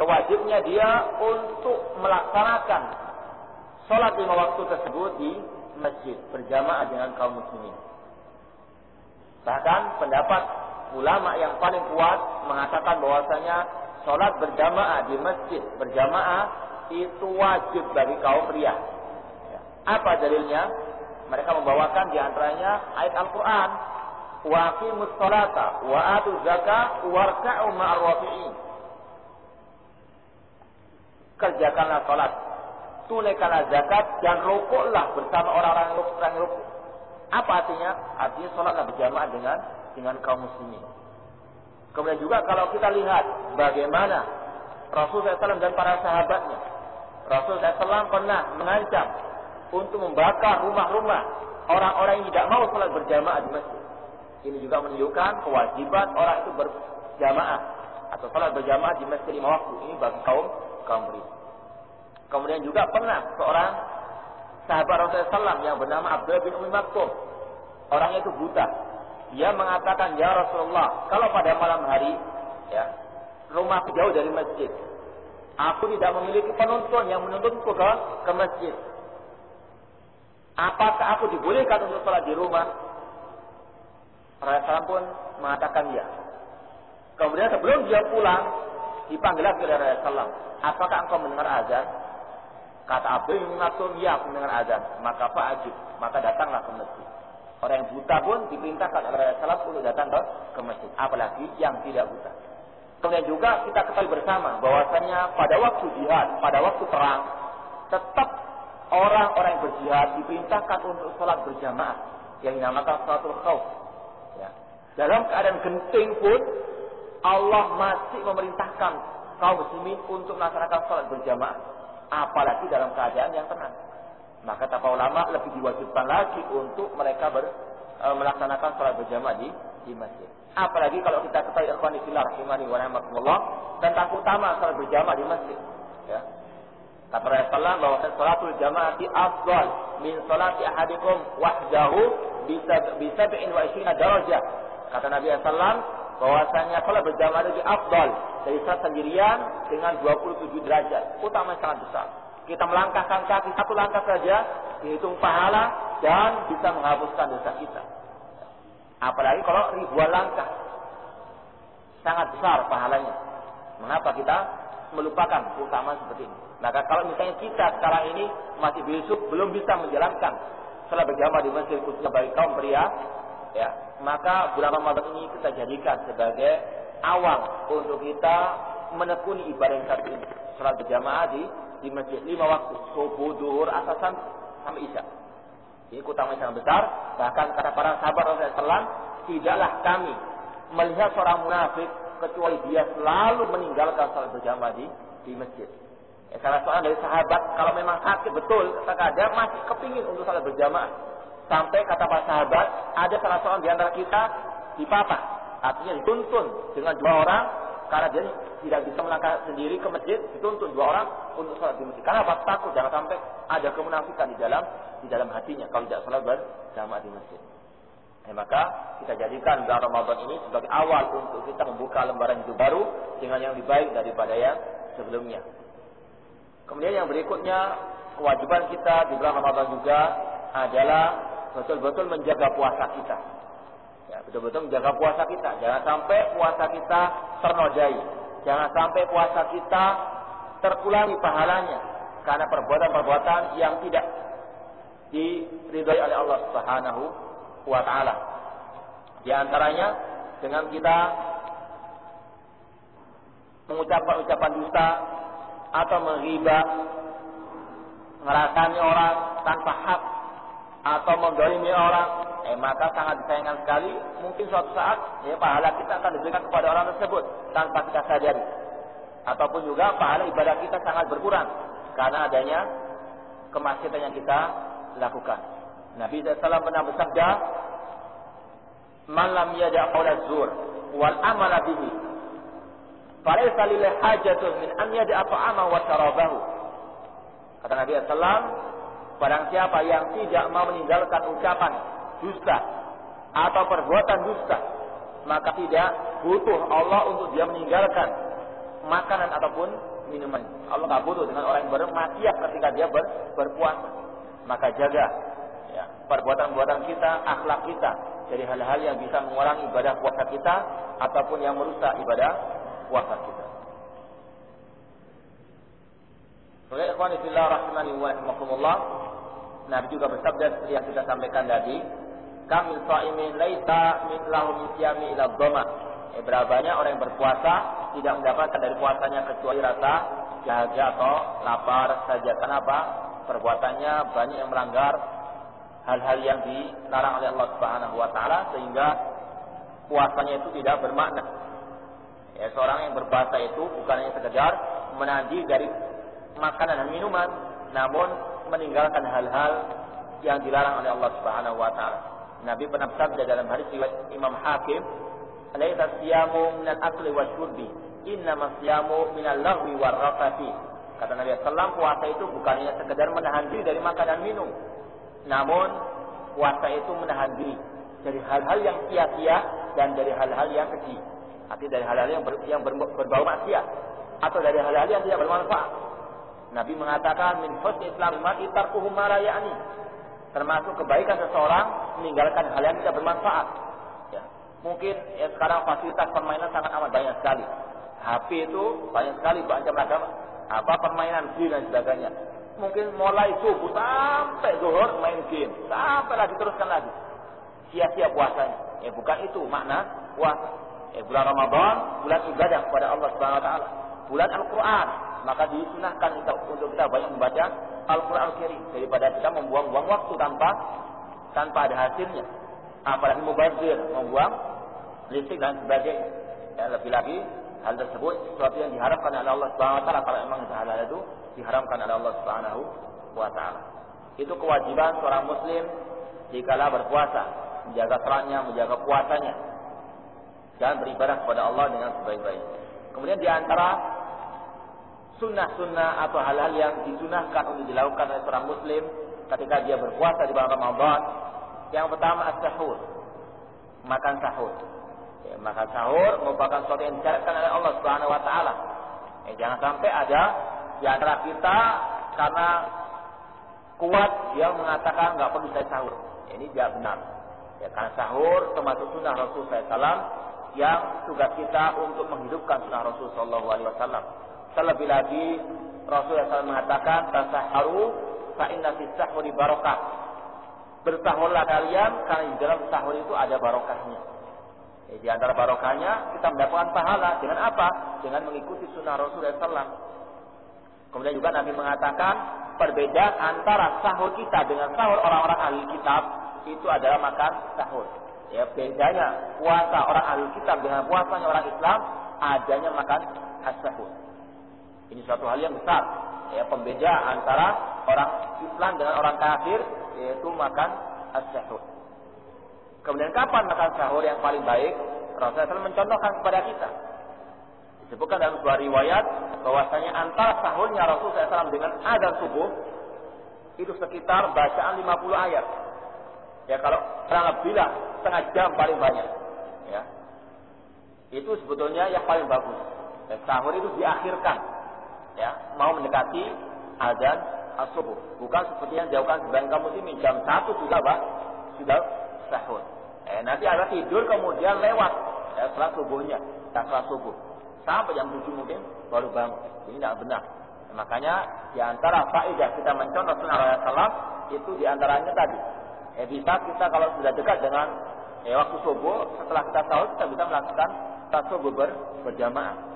Kewajibnya dia untuk melaksanakan sholat lima waktu tersebut di masjid berjamaah dengan kaum muslimin. Bahkan pendapat ulama yang paling kuat mengatakan bahwasanya sholat berjamaah di masjid berjamaah itu wajib bagi kaum pria. Ya. Apa dalilnya? Mereka membawakan di antaranya ayat Al-Quran. Wa aqimus sholata wa atu zakah warka'u ma'ar wafi'in. Kerjakanlah sholat. Tunaikanlah zakat dan rukuklah bersama orang-orang yang rukuk. Apa artinya? Artinya sholatlah berjamaah dengan dengan kaum muslimin. Kemudian juga kalau kita lihat bagaimana Rasul SAW dan para sahabatnya. Rasul SAW pernah mengancam untuk membakar rumah-rumah orang-orang yang tidak mau sholat berjamaah di masjid. Ini juga menunjukkan kewajiban orang itu berjamaah atau sholat berjamaah di masjid lima waktu. Ini bagi kaum kaum beri. Kemudian juga pernah seorang sahabat Rasulullah SAW yang bernama Abdullah bin Umi Maktum. Orangnya itu buta dia mengatakan, Ya Rasulullah, kalau pada malam hari, ya, rumah jauh dari masjid. Aku tidak memiliki penuntun yang menuntutku ke, ke masjid. Apakah aku dibolehkan untuk sholat di rumah? Rasulullah pun mengatakan ya. Kemudian sebelum dia pulang, dipanggil lagi oleh Rasulullah. Apakah engkau mendengar azan? Kata Abdul mengatur, ya aku mendengar azan. Maka Pak Ajib, maka datanglah ke masjid. Orang yang buta pun diperintahkan oleh Rasulullah untuk datang ke, masjid. Apalagi yang tidak buta. Kemudian juga kita ketahui bersama bahwasanya pada waktu jihad, pada waktu perang, tetap orang-orang yang berjihad diperintahkan untuk sholat berjamaah yang dinamakan sholatul khawf. Ya. Dalam keadaan genting pun Allah masih memerintahkan kaum muslimin untuk melaksanakan sholat berjamaah, apalagi dalam keadaan yang tenang maka kata ulama lebih diwajibkan lagi untuk mereka ber, e, melaksanakan sholat berjamaah di di masjid. Apalagi kalau kita ketahui ikhwan fillah rahimani wa rahmatullah tentang utama sholat berjamaah di masjid. Ya. Kata Rasulullah bahwa sholatul di afdal min sholati ahadikum wahdahu bisa bisa wa darajah. Kata Nabi SAW bahwasanya sholat berjamaah itu afdal dari saat sendirian dengan 27 derajat. Utama sangat besar. Kita melangkahkan kaki satu langkah saja, dihitung pahala dan bisa menghapuskan dosa kita. Apalagi kalau ribuan langkah. Sangat besar pahalanya. Mengapa kita melupakan utama seperti ini? Maka kalau misalnya kita sekarang ini masih besok belum bisa menjalankan setelah berjamaah di masjid khususnya bagi kaum pria, ya, maka bulan Ramadan ini kita jadikan sebagai awal untuk kita menekuni ibadah yang satu ini. Salat berjamaah di di masjid lima waktu subuh, duhur, asasan sampai isya. Ini keutamaan sangat besar. Bahkan kata para sahabat Rasulullah tidaklah kami melihat seorang munafik kecuali dia selalu meninggalkan salat berjamaah di di masjid. Ya, salah seorang dari sahabat kalau memang sakit betul terkadang masih kepingin untuk salat berjamaah. Sampai kata para sahabat ada salah seorang di antara kita dipapah, artinya dituntun dengan dua orang karena dia tidak bisa melangkah sendiri ke masjid, dituntun dua orang untuk sholat di masjid. Karena apa? Takut jangan sampai ada kemunafikan di dalam di dalam hatinya kalau tidak sholat berjamaah di masjid. Eh, maka kita jadikan bulan Ramadan ini sebagai awal untuk kita membuka lembaran hidup baru dengan yang lebih baik daripada yang sebelumnya. Kemudian yang berikutnya kewajiban kita di bulan Ramadan juga adalah betul-betul menjaga puasa kita. Ya, betul-betul menjaga puasa kita. Jangan sampai puasa kita ternodai. Jangan sampai puasa kita terkulangi pahalanya karena perbuatan-perbuatan yang tidak diridhai oleh Allah Subhanahu wa taala. Di antaranya dengan kita mengucapkan ucapan dusta atau menghibah, ngerasani orang tanpa hak atau mendolimi orang, eh maka sangat disayangkan sekali. Mungkin suatu saat ya pahala kita akan diberikan kepada orang tersebut tanpa kita sadari. Ataupun juga pahala ibadah kita sangat berkurang karena adanya kemaksiatan yang kita lakukan. Nabi SAW pernah bersabda, "Malam yada qawla zur wal amala bihi, falaysa lil hajatun min an yada ta'ama wa syarabahu." Kata Nabi SAW, barang siapa yang tidak mau meninggalkan ucapan dusta atau perbuatan dusta, maka tidak butuh Allah untuk dia meninggalkan makanan ataupun minuman. Allah tak butuh dengan orang yang bermaksiat ketika dia ber, berpuasa. Maka jaga perbuatan-perbuatan kita, akhlak kita dari hal-hal yang bisa mengurangi ibadah puasa kita ataupun yang merusak ibadah puasa kita. Oleh ikhwan fillah rahimani wa rahimakumullah, Nabi juga bersabda seperti yang kita sampaikan tadi, kami shaimin laisa min lahu siyami ila dhama. Eh, banyak orang yang berpuasa tidak mendapatkan dari puasanya kecuali rasa dahaga atau lapar saja. Kenapa? Perbuatannya banyak yang melanggar hal-hal yang dilarang oleh Allah Subhanahu wa taala sehingga puasanya itu tidak bermakna. Ya, seorang yang berpuasa itu bukan hanya sekedar menahan dari makanan dan minuman, namun meninggalkan hal-hal yang dilarang oleh Allah Subhanahu wa taala. Nabi pernah bersabda dalam hadis riwayat Imam Hakim, "Laisa siyamu minal akli wasyurbi, innama siyamu minal lahwi warrafati." Kata Nabi sallallahu puasa itu bukan hanya sekedar menahan diri dari makan dan minum, namun puasa itu menahan diri dari hal-hal yang sia-sia dan dari hal-hal yang kecil. Arti dari hal-hal yang, ber, yang ber, berbau maksiat atau dari hal-hal yang tidak bermanfaat. Nabi mengatakan min husni islam mar'i tarkuhu ma Termasuk kebaikan seseorang meninggalkan hal yang tidak bermanfaat. Ya. Mungkin ya sekarang fasilitas permainan sangat amat banyak sekali. HP itu banyak sekali macam-macam apa permainan game dan sebagainya mungkin mulai subuh sampai zuhur main game, sampai lagi teruskan lagi. Sia-sia puasanya. Ya bukan itu makna puasa. Ya bulan Ramadan, bulan ibadah kepada Allah Subhanahu wa taala. Bulan Al-Qur'an, maka disunahkan kita untuk kita banyak membaca Al-Qur'an Al-Karim daripada kita membuang-buang waktu tanpa tanpa ada hasilnya. Apalagi mubazir, membuang listrik dan sebagainya. Ya, lebih lagi hal tersebut sesuatu yang diharapkan oleh Allah Subhanahu wa taala kalau memang halal itu diharamkan oleh Allah Subhanahu wa taala. Itu kewajiban seorang muslim jikalau berpuasa, menjaga salatnya, menjaga puasanya dan beribadah kepada Allah dengan sebaik-baik. Kemudian di antara sunnah-sunnah atau hal-hal yang disunahkan untuk dilakukan oleh seorang muslim ketika dia berpuasa di bulan Ramadan, yang pertama as-sahur. Makan sahur. Ya, makan sahur merupakan sesuatu yang disyariatkan oleh Allah Subhanahu wa taala. Ya, jangan sampai ada di antara kita karena kuat dia mengatakan nggak perlu saya sahur. Ini tidak benar. Ya, karena sahur termasuk sunnah Rasul SAW yang tugas kita untuk menghidupkan sunnah Rasul Sallallahu. Terlebih lagi Rasul SAW mengatakan tasaharu fa inna fi sahuri barokah. Bersahurlah kalian karena di dalam sahur itu ada barokahnya. Ya, di antara barokahnya kita mendapatkan pahala dengan apa? Dengan mengikuti sunnah Rasul SAW. Kemudian juga Nabi mengatakan perbedaan antara sahur kita dengan sahur orang-orang ahli kitab itu adalah makan sahur. Ya, bedanya puasa orang ahli kitab dengan puasanya orang Islam adanya makan as-sahur. Ini suatu hal yang besar. Ya, pembeda antara orang Islam dengan orang kafir yaitu makan as-sahur. Kemudian kapan makan sahur yang paling baik? Rasulullah mencontohkan kepada kita. Disebutkan dalam sebuah riwayat bahwasanya antara sahurnya Rasulullah SAW dengan adzan subuh itu sekitar bacaan 50 ayat. Ya kalau kurang lebih setengah jam paling banyak. Ya. Itu sebetulnya yang paling bagus. Dan sahur itu diakhirkan. Ya, mau mendekati azan subuh. Bukan seperti yang dilakukan sebagian kaum muslimin jam satu sudah apa? Sudah sahur. Eh, nanti ada tidur kemudian lewat ya, setelah subuhnya, setelah subuh. Sampai jam 7 mungkin baru bangun. Ini tidak benar. Makanya di antara faedah kita mencontoh sunnah Rasulullah itu di antaranya tadi. Eh, bisa kita kalau sudah dekat dengan eh, waktu subuh, setelah kita sahur kita bisa melakukan subuh ber, berjamaah.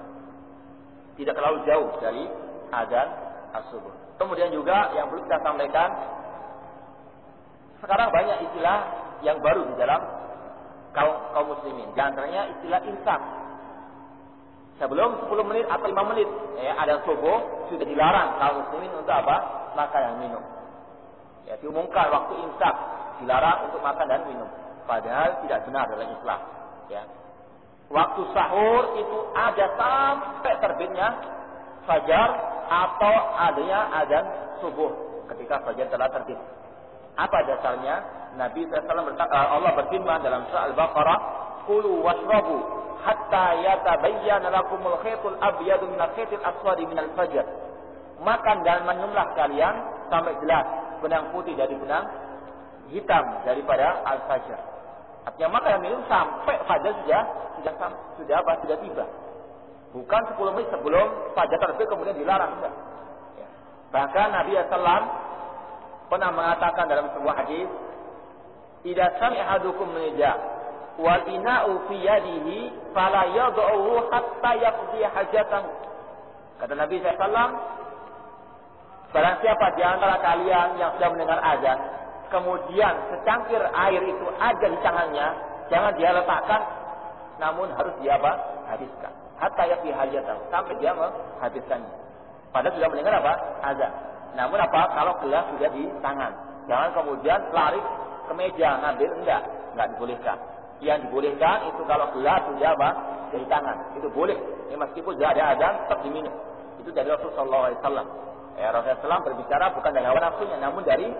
Tidak terlalu jauh dari azan as-subuh. Kemudian juga yang perlu kita sampaikan, sekarang banyak istilah yang baru di dalam kaum kaum muslimin. Di antaranya istilah insaf. Sebelum 10 menit atau 5 menit ya, ada subuh sudah dilarang kaum muslimin untuk apa? Makan dan minum. Ya, diumumkan waktu insaf dilarang untuk makan dan minum. Padahal tidak benar dalam Islam. Ya. Waktu sahur itu ada sampai terbitnya fajar atau adanya adzan subuh ketika fajar telah terbit. Apa dasarnya? Nabi SAW Allah berfirman dalam surah Al-Baqarah, "Kulu washrabu hatta yatabayyana lakumul khaytul abyadu minal khaytil aswadi minal fajr." Makan dan minumlah kalian sampai jelas benang putih dari benang hitam daripada al-fajr. Artinya makan dan minum sampai fajar sudah sudah sudah apa? Sudah tiba. Bukan 10 menit sebelum fajar terbit kemudian dilarang enggak. Ya. Bahkan Nabi SAW pernah mengatakan dalam sebuah hadis, "Idza sami'a ahadukum nida wal ina'u fi yadihi fala yad'uhu hatta yaqdi hajatahu." Kata Nabi SAW, barang siapa di antara kalian yang sudah mendengar azan, kemudian secangkir air itu ada di tangannya, jangan dia letakkan, namun harus dia apa? Habiskan. Hatta yakfi hajatahu, sampai dia menghabiskannya. Padahal sudah mendengar apa? Azan. Namun apa? Kalau gelas sudah di tangan. Jangan kemudian lari ke meja ngambil enggak, enggak dibolehkan. Yang dibolehkan itu kalau gelas sudah apa? Dari tangan. Itu boleh. Ya, meskipun sudah ada azan tetap diminum. Itu dari Rasulullah SAW. Ya, Rasulullah SAW berbicara bukan dari hawa nafsunya, namun dari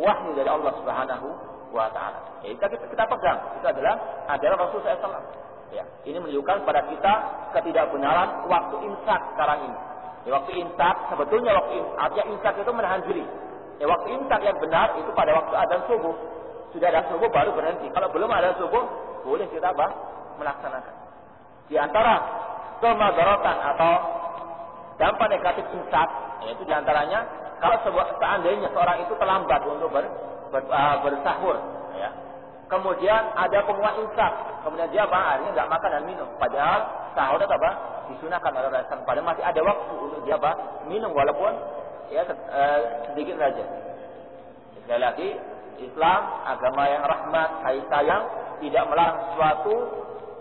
wahyu dari Allah Subhanahu wa taala. Ya, kita, kita, pegang. Itu adalah adalah Rasulullah SAW. Ya, ini menunjukkan pada kita ketidakbenaran waktu imsak sekarang ini. Ya, waktu imsak sebetulnya waktu imsak, artinya imsak itu menahan diri. Ya, waktu imsak yang benar itu pada waktu adzan subuh. Sudah ada subuh baru berhenti. Kalau belum ada subuh, boleh kita apa? Melaksanakan. Di antara kemadaratan atau dampak negatif imsak, yaitu di antaranya kalau seandainya seorang itu terlambat untuk ber, ber, uh, bersahur, ya, kemudian ada penguat imsak, kemudian dia apa? Akhirnya nggak makan dan minum. Padahal sahur itu apa? Disunahkan oleh Rasul. Padahal masih ada waktu untuk dia apa? Minum walaupun ya uh, sedikit saja. Sekali lagi, Islam agama yang rahmat, kasih sayang, tidak melarang sesuatu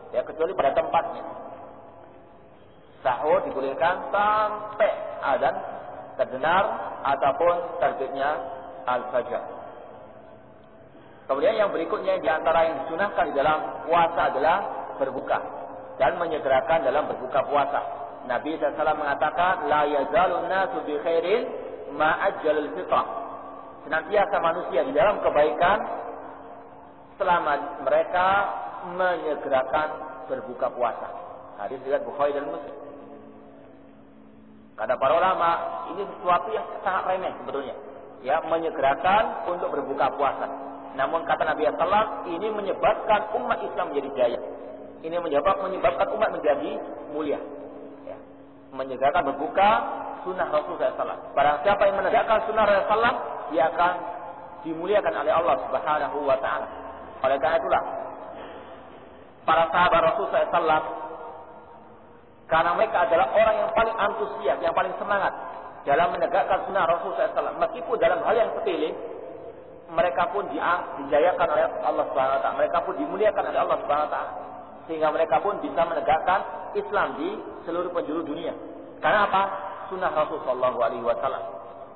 ya kecuali pada tempatnya. Sahur dibolehkan sampai adzan terdengar ataupun terbitnya al-fajr. Kemudian yang berikutnya di antara yang disunahkan di dalam puasa adalah berbuka dan menyegerakan dalam berbuka puasa. Nabi SAW mengatakan, La yazalun nasu bi khairin ma'ajjalul fitrah. Senantiasa manusia di dalam kebaikan selama mereka menyegerakan berbuka puasa. Hadis riwayat Bukhari dan Muslim. Kata para ulama, ini sesuatu yang sangat remeh sebetulnya. Ya, menyegerakan untuk berbuka puasa. Namun kata Nabi SAW, ini menyebabkan umat Islam menjadi jaya. Ini menyebabkan, menyebabkan umat menjadi mulia. Ya. Menyegerakan berbuka sunnah Rasulullah SAW. Barang siapa yang menegakkan sunnah Rasulullah SAW, dia akan dimuliakan oleh Allah Subhanahu wa taala. Oleh karena itulah para sahabat Rasulullah SAW karena mereka adalah orang yang paling antusias, yang paling semangat dalam menegakkan sunnah Rasulullah SAW. Meskipun dalam hal yang sepele, mereka pun dijayakan oleh Allah Subhanahu Wa Taala. Mereka pun dimuliakan oleh Allah Subhanahu Wa Taala. Sehingga mereka pun bisa menegakkan Islam di seluruh penjuru dunia. Karena apa? Sunnah Rasul Shallallahu Alaihi Wasallam.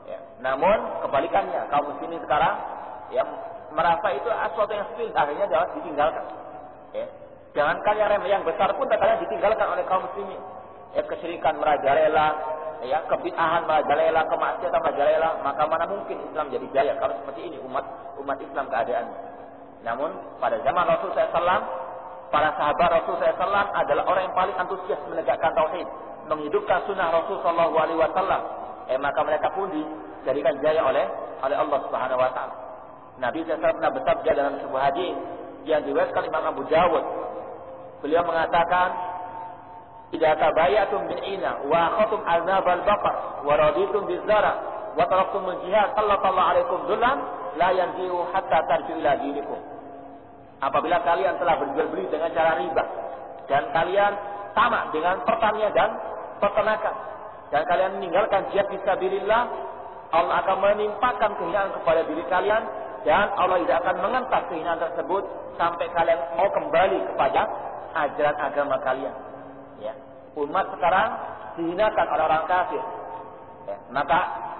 Ya. Namun kebalikannya kaum muslimin sekarang ya merasa itu sesuatu yang sepil akhirnya dapat ditinggalkan. Ya. Jangan kalian remeh yang besar pun terkadang ditinggalkan oleh kaum muslimin. Ya kesyirikan merajalela, ya kebid'ahan merajalela, kemaksiatan merajalela, maka mana mungkin Islam jadi jaya kalau seperti ini umat umat Islam keadaannya. Namun pada zaman Rasul SAW, para sahabat Rasul SAW adalah orang yang paling antusias menegakkan tauhid, menghidupkan sunnah Rasul SAW. Eh maka mereka pun dijadikan jaya oleh oleh Allah Subhanahu Wa Taala. Nabi SAW pernah bersabda dalam sebuah hadis yang diriwayatkan Imam Abu Dawud. Beliau mengatakan, tidak tabayatum bil wa khutum aznab al baqar wa raditum bilzara wa taraktum al jihad sallallahu alaikum dzullan la yanji'u hatta tarju ila dinikum." Apabila kalian telah berjual beli dengan cara riba dan kalian sama dengan pertanian dan peternakan dan kalian meninggalkan jihad fisabilillah Allah akan menimpakan kehinaan kepada diri kalian dan Allah tidak akan mengentas kehinaan tersebut sampai kalian mau kembali kepada ajaran agama kalian. Ya. Umat sekarang dihinakan oleh orang kafir. Ya. Maka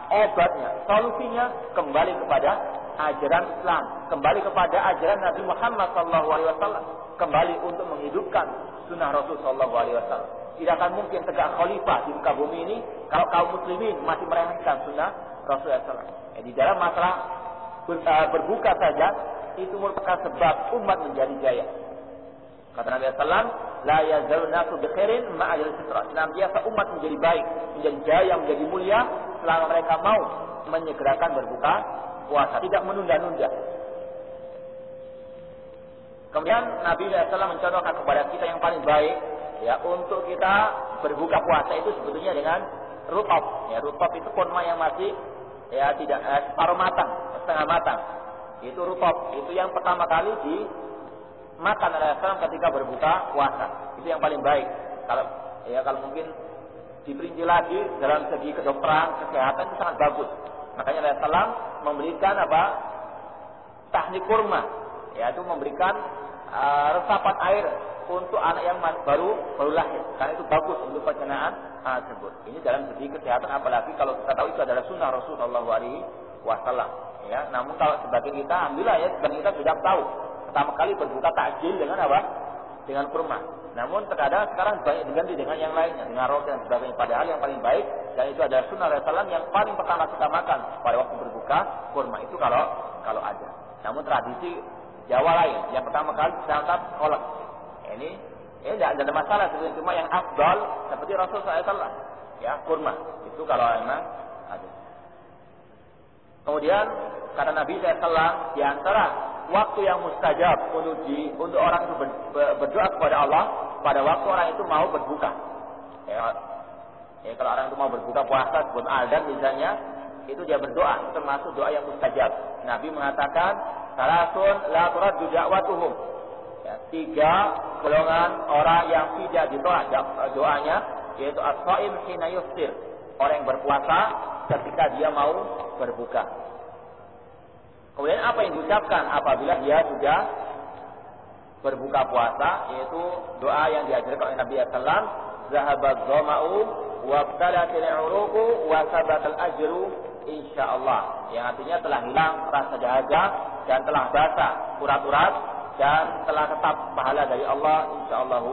obatnya, solusinya kembali kepada ajaran Islam, kembali kepada ajaran Nabi Muhammad SAW, kembali untuk menghidupkan sunnah Rasul SAW. Tidak akan mungkin tegak khalifah di muka bumi ini kalau kaum muslimin masih meremehkan sunnah Rasulullah SAW. Ya, di dalam masalah eh, berbuka saja itu merupakan sebab umat menjadi jaya. Kata Nabi SAW, La yazal nasu bikhairin ma'ajal fitra. Senantiasa umat menjadi baik, menjadi jaya, menjadi mulia, selama mereka mau menyegerakan berbuka puasa. Tidak menunda-nunda. Kemudian Nabi SAW mencontohkan kepada kita yang paling baik, ya untuk kita berbuka puasa itu sebetulnya dengan rutop. Ya, rutop itu kurma yang masih ya tidak eh, separuh matang, setengah matang. Itu rutop. Itu yang pertama kali di makan oleh Islam ketika berbuka puasa. Itu yang paling baik. Kalau ya kalau mungkin diperinci lagi dalam segi kedokteran, kesehatan itu sangat bagus. Makanya Islam memberikan apa? Teknik kurma, yaitu memberikan uh, resapan air untuk anak yang baru baru lahir. Karena itu bagus untuk pencernaan anak tersebut. Ini dalam segi kesehatan apalagi kalau kita tahu itu adalah sunnah Rasulullah Wasallam. Ya, namun kalau sebagai kita, alhamdulillah ya, sebagai kita sudah tahu pertama kali berbuka takjil dengan apa? Dengan kurma. Namun terkadang sekarang banyak diganti dengan yang lainnya, dengan roti dan sebagainya. Padahal yang paling baik dan itu adalah sunnah Rasulullah yang paling pertama kita makan pada waktu berbuka kurma itu kalau kalau ada. Namun tradisi Jawa lain, yang pertama kali santap kolak. Ini ini tidak ada masalah sebenarnya cuma yang afdal seperti Rasul SAW ya kurma itu kalau memang ada. Kemudian kata Nabi SAW di antara waktu yang mustajab untuk di, untuk orang itu ber, ber, berdoa kepada Allah pada waktu orang itu mau berbuka. Ya, ya, kalau orang itu mau berbuka puasa sebelum azan misalnya, itu dia berdoa, termasuk doa yang mustajab. Nabi mengatakan, salasun la turaddu da'watuhum. Ya, tiga golongan orang yang tidak ditolak doanya, yaitu as-saim hina yuftir. Orang yang berpuasa ketika dia mau berbuka. Kemudian apa yang diucapkan apabila dia sudah berbuka puasa yaitu doa yang diajarkan oleh Nabi sallam zahabat dhama'u wa btalatil 'uruqu wa sabatal ajru insyaallah. Yang artinya telah hilang rasa dahaga dan telah basah urat-urat dan telah tetap pahala dari Allah insyaallah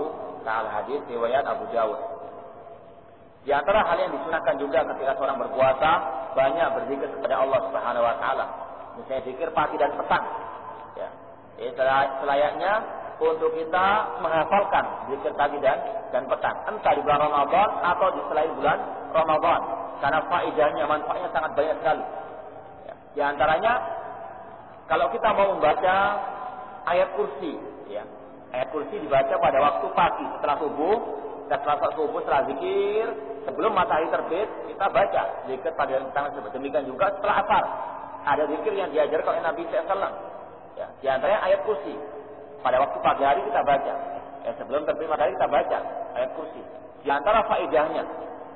taala hadis riwayat Abu Dawud. Di antara hal yang disunahkan juga ketika seorang berpuasa banyak berzikir kepada Allah Subhanahu wa taala Misalnya zikir pagi dan petang. Ya. Jadi selayaknya untuk kita menghafalkan zikir pagi dan dan petang. Entah di bulan Ramadan atau di selain bulan Ramadan. Karena faedahnya, manfaatnya sangat banyak sekali. Ya. Di antaranya, kalau kita mau membaca ayat kursi, ya, ayat kursi dibaca pada waktu pagi setelah subuh, setelah subuh setelah zikir, sebelum matahari terbit kita baca zikir pada petang tersebut. Demikian juga setelah asar ada zikir yang diajarkan oleh Nabi SAW. Ya, di antaranya ayat kursi. Pada waktu pagi hari kita baca. Ya, sebelum terbit matahari kita baca ayat kursi. Di antara faedahnya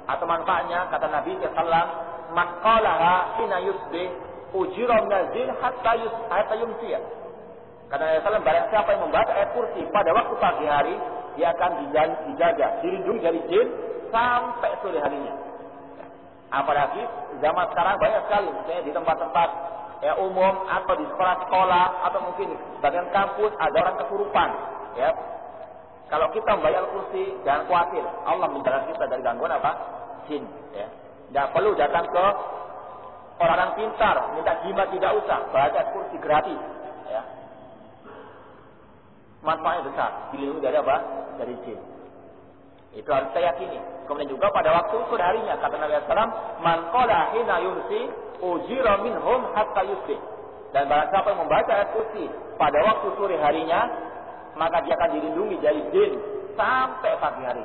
atau manfaatnya kata Nabi SAW, "Man qalaha hina yusbih ujira nazil hatta yus hatta yumsiyah." Karena Nabi SAW barang siapa yang membaca ayat kursi pada waktu pagi hari, dia akan dijaga, dilindungi dari jin sampai sore harinya. Apalagi zaman sekarang banyak sekali, misalnya di tempat-tempat ya umum atau di sekolah-sekolah atau mungkin bagian kampus ada orang kesurupan. Ya, kalau kita membayar kursi, jangan khawatir. Allah menjaga kita dari gangguan apa? Jin. Ya. Tidak perlu datang ke orang yang pintar, minta jimat tidak usah. Baca kursi gratis. Ya. Manfaatnya besar. Dilindungi dari apa? Dari jin. Itu harus saya yakini. Kemudian juga pada waktu sore harinya kata Nabi SAW, man qala hina yunsi ujira minhum hatta yusbih. Dan barang siapa yang membaca ayat kursi pada waktu sore harinya, maka dia akan dilindungi dari jin sampai pagi hari.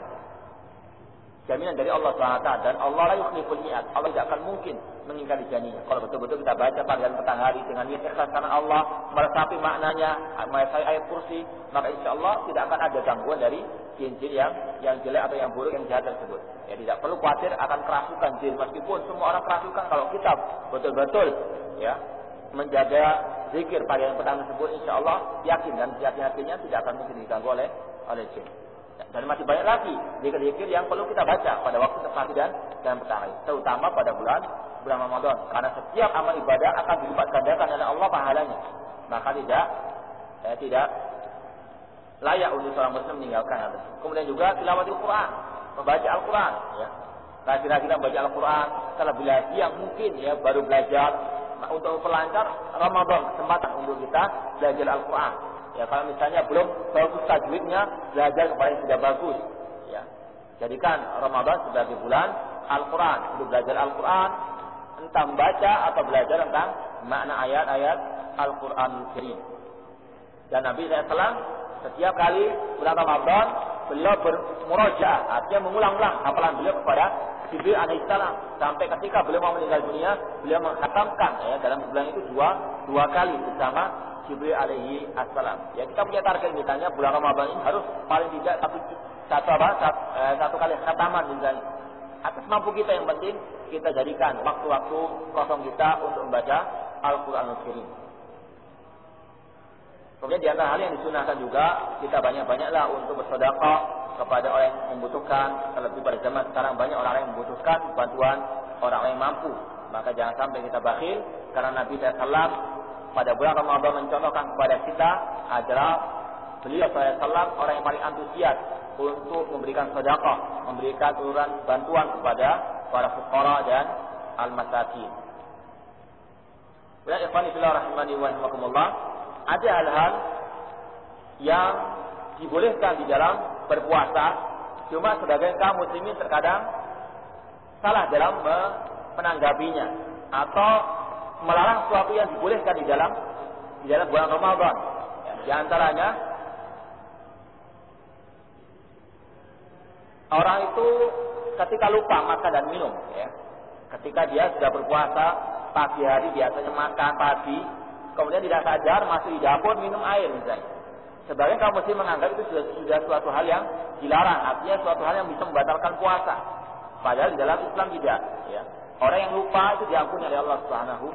Jaminan dari Allah SWT dan Allah la yukhliful niat. Allah tidak akan mungkin mengingkari janjinya. Kalau betul-betul kita baca pagi dan petang hari dengan niat ikhlas karena Allah, meresapi maknanya, meresapi ayat kursi, maka insya Allah tidak akan ada gangguan dari jin-jin yang yang jelek atau yang buruk yang jahat tersebut. Ya tidak perlu khawatir akan kerasukan jin meskipun semua orang kerasukan kalau kita betul-betul ya menjaga zikir pada yang petang tersebut insya Allah yakin dan yakin-yakinnya tidak akan mungkin diganggu oleh oleh jin. Dan masih banyak lagi zikir-zikir yang perlu kita baca pada waktu pagi dan dan petang terutama pada bulan bulan Ramadan. Karena setiap amal ibadah akan dilipat gandakan oleh Allah pahalanya. Maka tidak ya, tidak layak untuk seorang muslim meninggalkan hal Kemudian juga tilawatil Quran, membaca Al-Quran. Ya. Nah, kira-kira membaca Al-Quran, kalau bila yang mungkin ya baru belajar, untuk pelancar Ramadan kesempatan untuk kita belajar Al-Quran. Ya kalau misalnya belum bagus tajwidnya, belajar kepada yang sudah bagus. Ya. Jadikan Ramadan sebagai bulan Al-Quran untuk belajar Al-Quran, entah membaca atau belajar tentang makna ayat-ayat Al-Quran. Dan Nabi SAW setiap kali bulan Ramadan beliau bermurojaah, artinya mengulang-ulang hafalan beliau kepada Jibril alaihissalam sampai ketika beliau mau meninggal dunia beliau menghatamkan ya dalam bulan itu dua dua kali bersama Jibril alaihi assalam. Ya kita punya target misalnya bulan Ramadan ini harus paling tidak satu satu apa satu, eh, satu kali khataman misalnya. Atas mampu kita yang penting kita jadikan waktu-waktu kosong kita untuk membaca Al-Qur'anul Karim. Kemudian di antara hal yang disunahkan juga kita banyak-banyaklah untuk bersedekah kepada orang yang membutuhkan. Terlebih pada zaman sekarang banyak orang yang membutuhkan bantuan orang yang mampu. Maka jangan sampai kita bakhil karena Nabi SAW pada bulan Ramadan mencontohkan kepada kita adalah beliau SAW orang yang paling antusias untuk memberikan sedekah, memberikan uluran bantuan kepada para fukara dan al-masakin. Kemudian ikhwan rahimani wa rahimakumullah, ada hal-hal yang dibolehkan di dalam berpuasa, cuma sebagian kaum muslimin terkadang salah dalam menanggapinya atau melarang sesuatu yang dibolehkan di dalam di dalam bulan Ramadan. Di antaranya orang itu ketika lupa makan dan minum, ya. Ketika dia sudah berpuasa pagi hari biasanya makan pagi, kemudian tidak sadar masuk di dapur minum air misalnya. Sebagian kaum muslim menganggap itu sudah, sudah suatu hal yang dilarang, artinya suatu hal yang bisa membatalkan puasa. Padahal di dalam Islam tidak. Ya. Orang yang lupa itu diampuni oleh Allah Subhanahu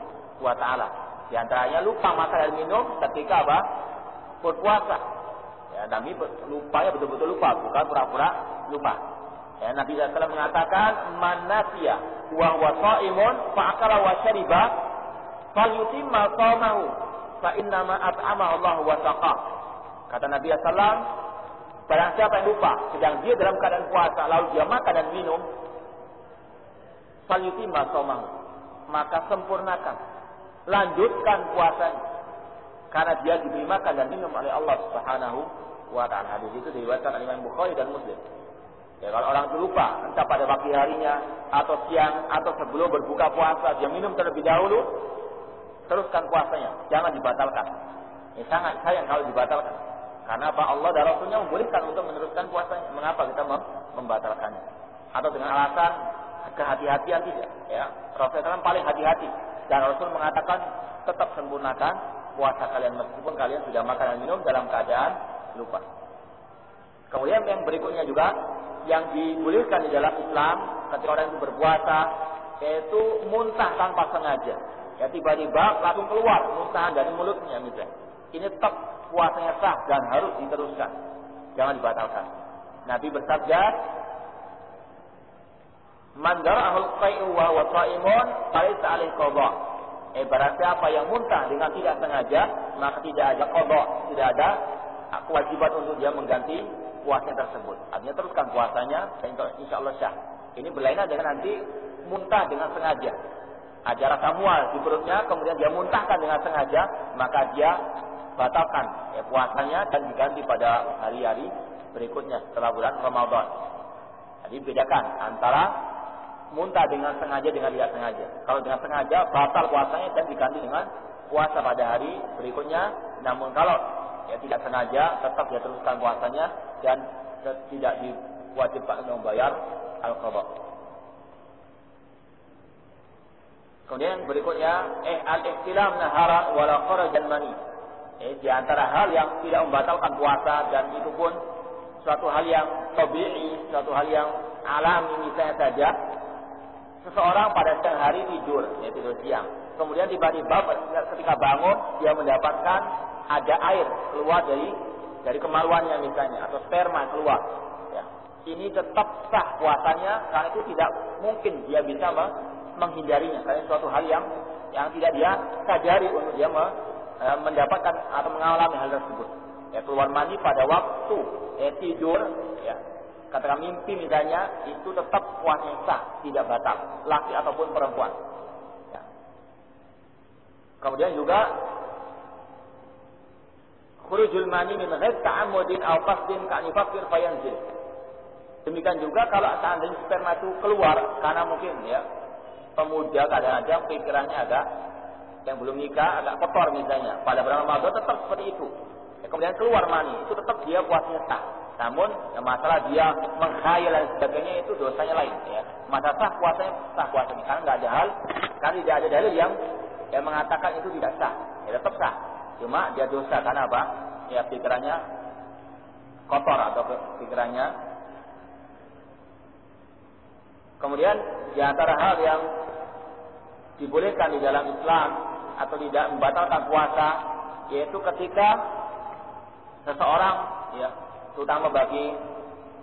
wa taala. Di antaranya lupa makan dan minum ketika apa? Berpuasa. Ya, Nabi lupanya betul-betul lupa, bukan pura-pura lupa. Ya, Nabi SAW mengatakan, "Man nasiya wa huwa sha'imun fa akala wa falyutimma shaumahu fa innama at'ama Allah wa saqah." Kata Nabi SAW, barang siapa yang lupa, sedang dia dalam keadaan puasa, lalu dia makan dan minum, falyutimma somahu. Maka sempurnakan. Lanjutkan puasanya. Karena dia diberi makan dan minum oleh Allah Subhanahu wa taala. Hadis itu diriwayatkan oleh Imam Bukhari dan Muslim. Ya, kalau orang itu lupa, entah pada pagi harinya atau siang atau sebelum berbuka puasa, dia minum terlebih dahulu, teruskan puasanya, jangan dibatalkan. Ini sangat sayang kalau dibatalkan. Karena apa? Allah dan Rasulnya membolehkan untuk meneruskan puasanya. Mengapa kita membatalkannya? Atau dengan alasan kehati-hatian tidak? Ya, Rasulullah paling hati-hati. Dan Rasul mengatakan tetap sempurnakan puasa kalian meskipun kalian sudah makan dan minum dalam keadaan lupa. Kemudian yang berikutnya juga yang dibolehkan di dalam Islam ketika orang itu berpuasa yaitu muntah tanpa sengaja. Ya tiba-tiba langsung keluar muntahan dari mulutnya misalnya. Ini tetap puasanya sah dan harus diteruskan. Jangan dibatalkan. Nabi bersabda, "Man dara'ahul qai'u wa huwa sha'imun, falaysa alaihi qadha." Eh barang siapa yang muntah dengan tidak sengaja, maka tidak ada qadha, tidak ada kewajiban untuk dia mengganti puasanya tersebut. Artinya teruskan puasanya insya Allah syah. Ini berlainan dengan nanti muntah dengan sengaja. Ada rasa mual di perutnya, kemudian dia muntahkan dengan sengaja, maka dia batalkan ya, puasanya dan diganti pada hari-hari berikutnya setelah bulan Ramadan. Jadi bedakan antara muntah dengan sengaja dengan tidak sengaja. Kalau dengan sengaja batal puasanya dan diganti dengan puasa pada hari berikutnya. Namun kalau ya tidak sengaja tetap dia teruskan puasanya dan tidak diwajibkan membayar al-qadha. Kemudian berikutnya eh al-ihtilam nahara wala kharajan mani. Eh di antara hal yang tidak membatalkan puasa dan itu pun suatu hal yang tabii, suatu hal yang alami misalnya saja seseorang pada siang hari tidur, ya tidur siang. Kemudian tiba-tiba ketika bangun dia mendapatkan ada air keluar dari dari kemaluannya misalnya atau sperma keluar. Ya. Ini tetap sah puasanya karena itu tidak mungkin dia bisa menghindarinya karena suatu hal yang yang tidak dia sadari untuk dia e, mendapatkan atau mengalami hal tersebut. Ya keluar mandi pada waktu ya, tidur ya katakan mimpi misalnya itu tetap puasnya sah tidak batal laki ataupun perempuan. Ya. Kemudian juga khurujul mani min ghaib ta'ammudin aw qasdin ka'ni fakir fayanzil. Demikian juga kalau seandainya sperma itu keluar karena mungkin ya pemuda kadang-kadang pikirannya agak yang belum nikah agak kotor misalnya. Pada bulan Ramadan tetap seperti itu. Ya, kemudian keluar mani, itu tetap dia puasnya sah. Namun ya, masalah dia menghayal dan sebagainya itu dosanya lain. Ya. Masa sah puasanya sah puasanya karena nggak ada hal, karena tidak ada dalil yang yang mengatakan itu tidak sah. Ya tetap sah. Cuma dia dosa karena apa? Ya pikirannya kotor atau pikirannya Kemudian di antara hal yang dibolehkan di dalam Islam atau tidak membatalkan puasa yaitu ketika seseorang ya terutama bagi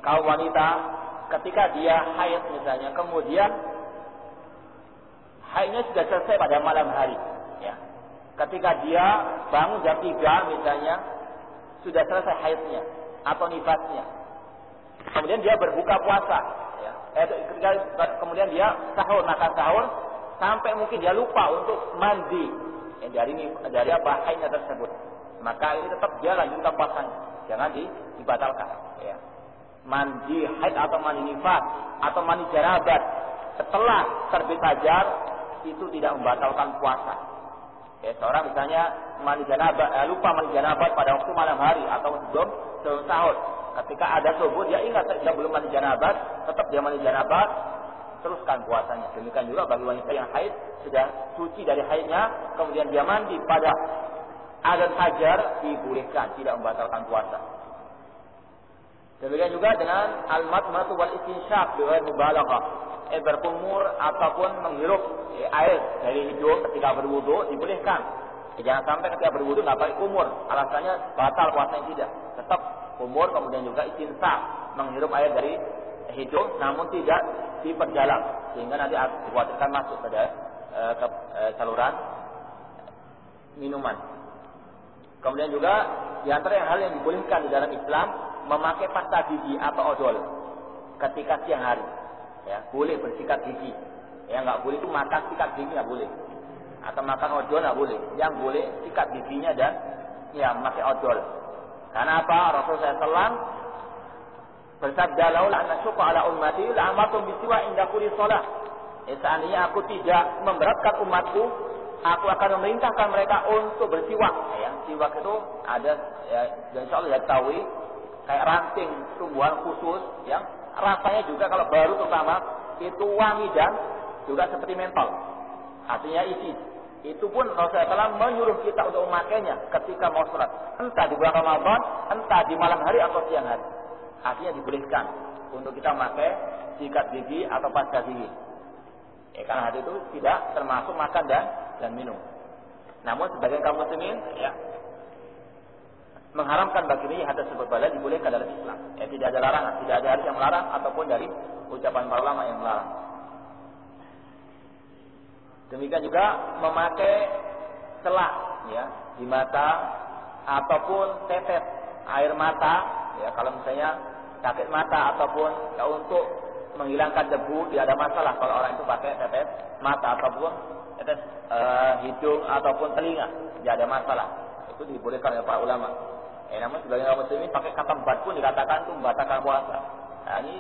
kaum wanita ketika dia haid misalnya kemudian haidnya sudah selesai pada malam hari ya. Ketika dia bangun jam 3 misalnya sudah selesai haidnya atau nifasnya. Kemudian dia berbuka puasa ya. Eh, kemudian dia sahur makan sahur sampai mungkin dia lupa untuk mandi. Ya, dari dari apa haidnya tersebut. Maka ini tetap dia lanjutkan puasanya jangan di, dibatalkan ya. Mandi haid atau mandi nifas atau mandi jarabat. Setelah terbit fajar itu tidak membatalkan puasa. Ya seorang misalnya mandi janabat eh, lupa mandi janabat pada waktu malam hari atau sebelum sebelum sahur. Ketika ada subuh dia ingat dia belum mandi janabat tetap dia mandi janabat teruskan puasanya. Demikian juga bagi wanita yang haid sudah suci dari haidnya, kemudian dia mandi pada azan fajar dibolehkan, tidak membatalkan puasa. Demikian juga dengan al-matmatu wal istinsyaq dengan mubalaghah. Eh berkumur ataupun menghirup eh, air dari hidung ketika berwudu dibolehkan. Eh, jangan sampai ketika berwudu nggak pakai kumur, alasannya batal puasanya tidak. Tetap kumur kemudian juga istinsyaq menghirup air dari hidung namun tidak diperdalam sehingga nanti dikhawatirkan masuk pada e, ke e, saluran minuman. Kemudian juga di antara hal yang dibolehkan di dalam Islam memakai pasta gigi atau odol ketika siang hari. Ya, boleh bersikat gigi. Ya, nggak boleh itu makan sikat gigi nggak boleh. Atau makan odol nggak boleh. Yang boleh sikat giginya dan ya memakai odol. Karena apa? Rasulullah SAW Bersabda laula anna syuqa ala ummati la amartum bisiwa inda kulli shalah. Eh, seandainya aku tidak memberatkan umatku, aku akan memerintahkan mereka untuk bersiwak. Ya, siwak itu ada ya, insya Allah tahu kayak ranting tumbuhan khusus yang rasanya juga kalau baru terutama itu wangi dan juga seperti mentol. Artinya isi. Itu pun Rasulullah SAW menyuruh kita untuk memakainya ketika mau sholat. Entah di bulan Ramadan, entah di malam hari atau siang hari artinya dibolehkan untuk kita memakai sikat gigi atau pasta gigi. Ya, karena hal itu tidak termasuk makan dan dan minum. Namun sebagian kaum muslimin ya mengharamkan bagi dirinya hadis berbeda dibolehkan dalam Islam. Ya, tidak ada larangan, tidak ada hadis yang melarang ataupun dari ucapan para ulama yang melarang. Demikian juga memakai celak ya di mata ataupun tetes air mata ya kalau misalnya sakit mata ataupun ya, untuk menghilangkan debu tidak ada masalah kalau orang itu pakai tetes mata ataupun tetes uh, hidung ataupun telinga. Tidak ada masalah. Itu dibolehkan oleh para ulama. Eh, namun sebagian orang muslimin pakai kata bat pun dikatakan itu membatalkan puasa. Nah, ini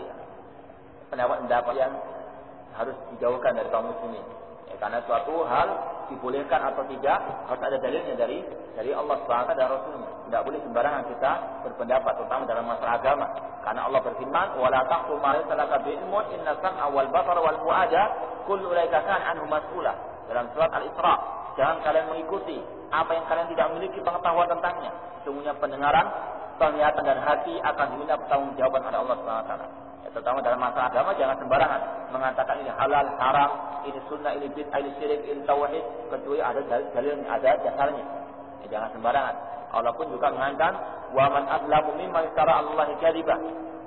pendapat-pendapat yang harus dijauhkan dari kaum muslimin. Ya, karena suatu hal dibolehkan atau tidak harus ada dalilnya dari dari Allah SWT dan Rasulnya. Tidak boleh sembarangan kita berpendapat terutama dalam masalah agama. Karena Allah berfirman, "Wala taqfu ma laysa laka bi'ilmun inna sam'a wal basara wal fu'ada kullu ulaika kan anhu mas'ula." Dalam surat Al-Isra, jangan kalian mengikuti apa yang kalian tidak memiliki pengetahuan tentangnya. Sungguhnya pendengaran, penglihatan dan hati akan diminta pertanggungjawaban oleh Allah SWT terutama dalam masalah agama jangan sembarangan mengatakan ini halal, haram, ini sunnah, ini bid'ah, ini syirik, ini tauhid kecuali ada dalil ada dasarnya. Ya, jangan sembarangan. Allah pun juga mengatakan wa man adlamu mimman iftara Allah kadzibah.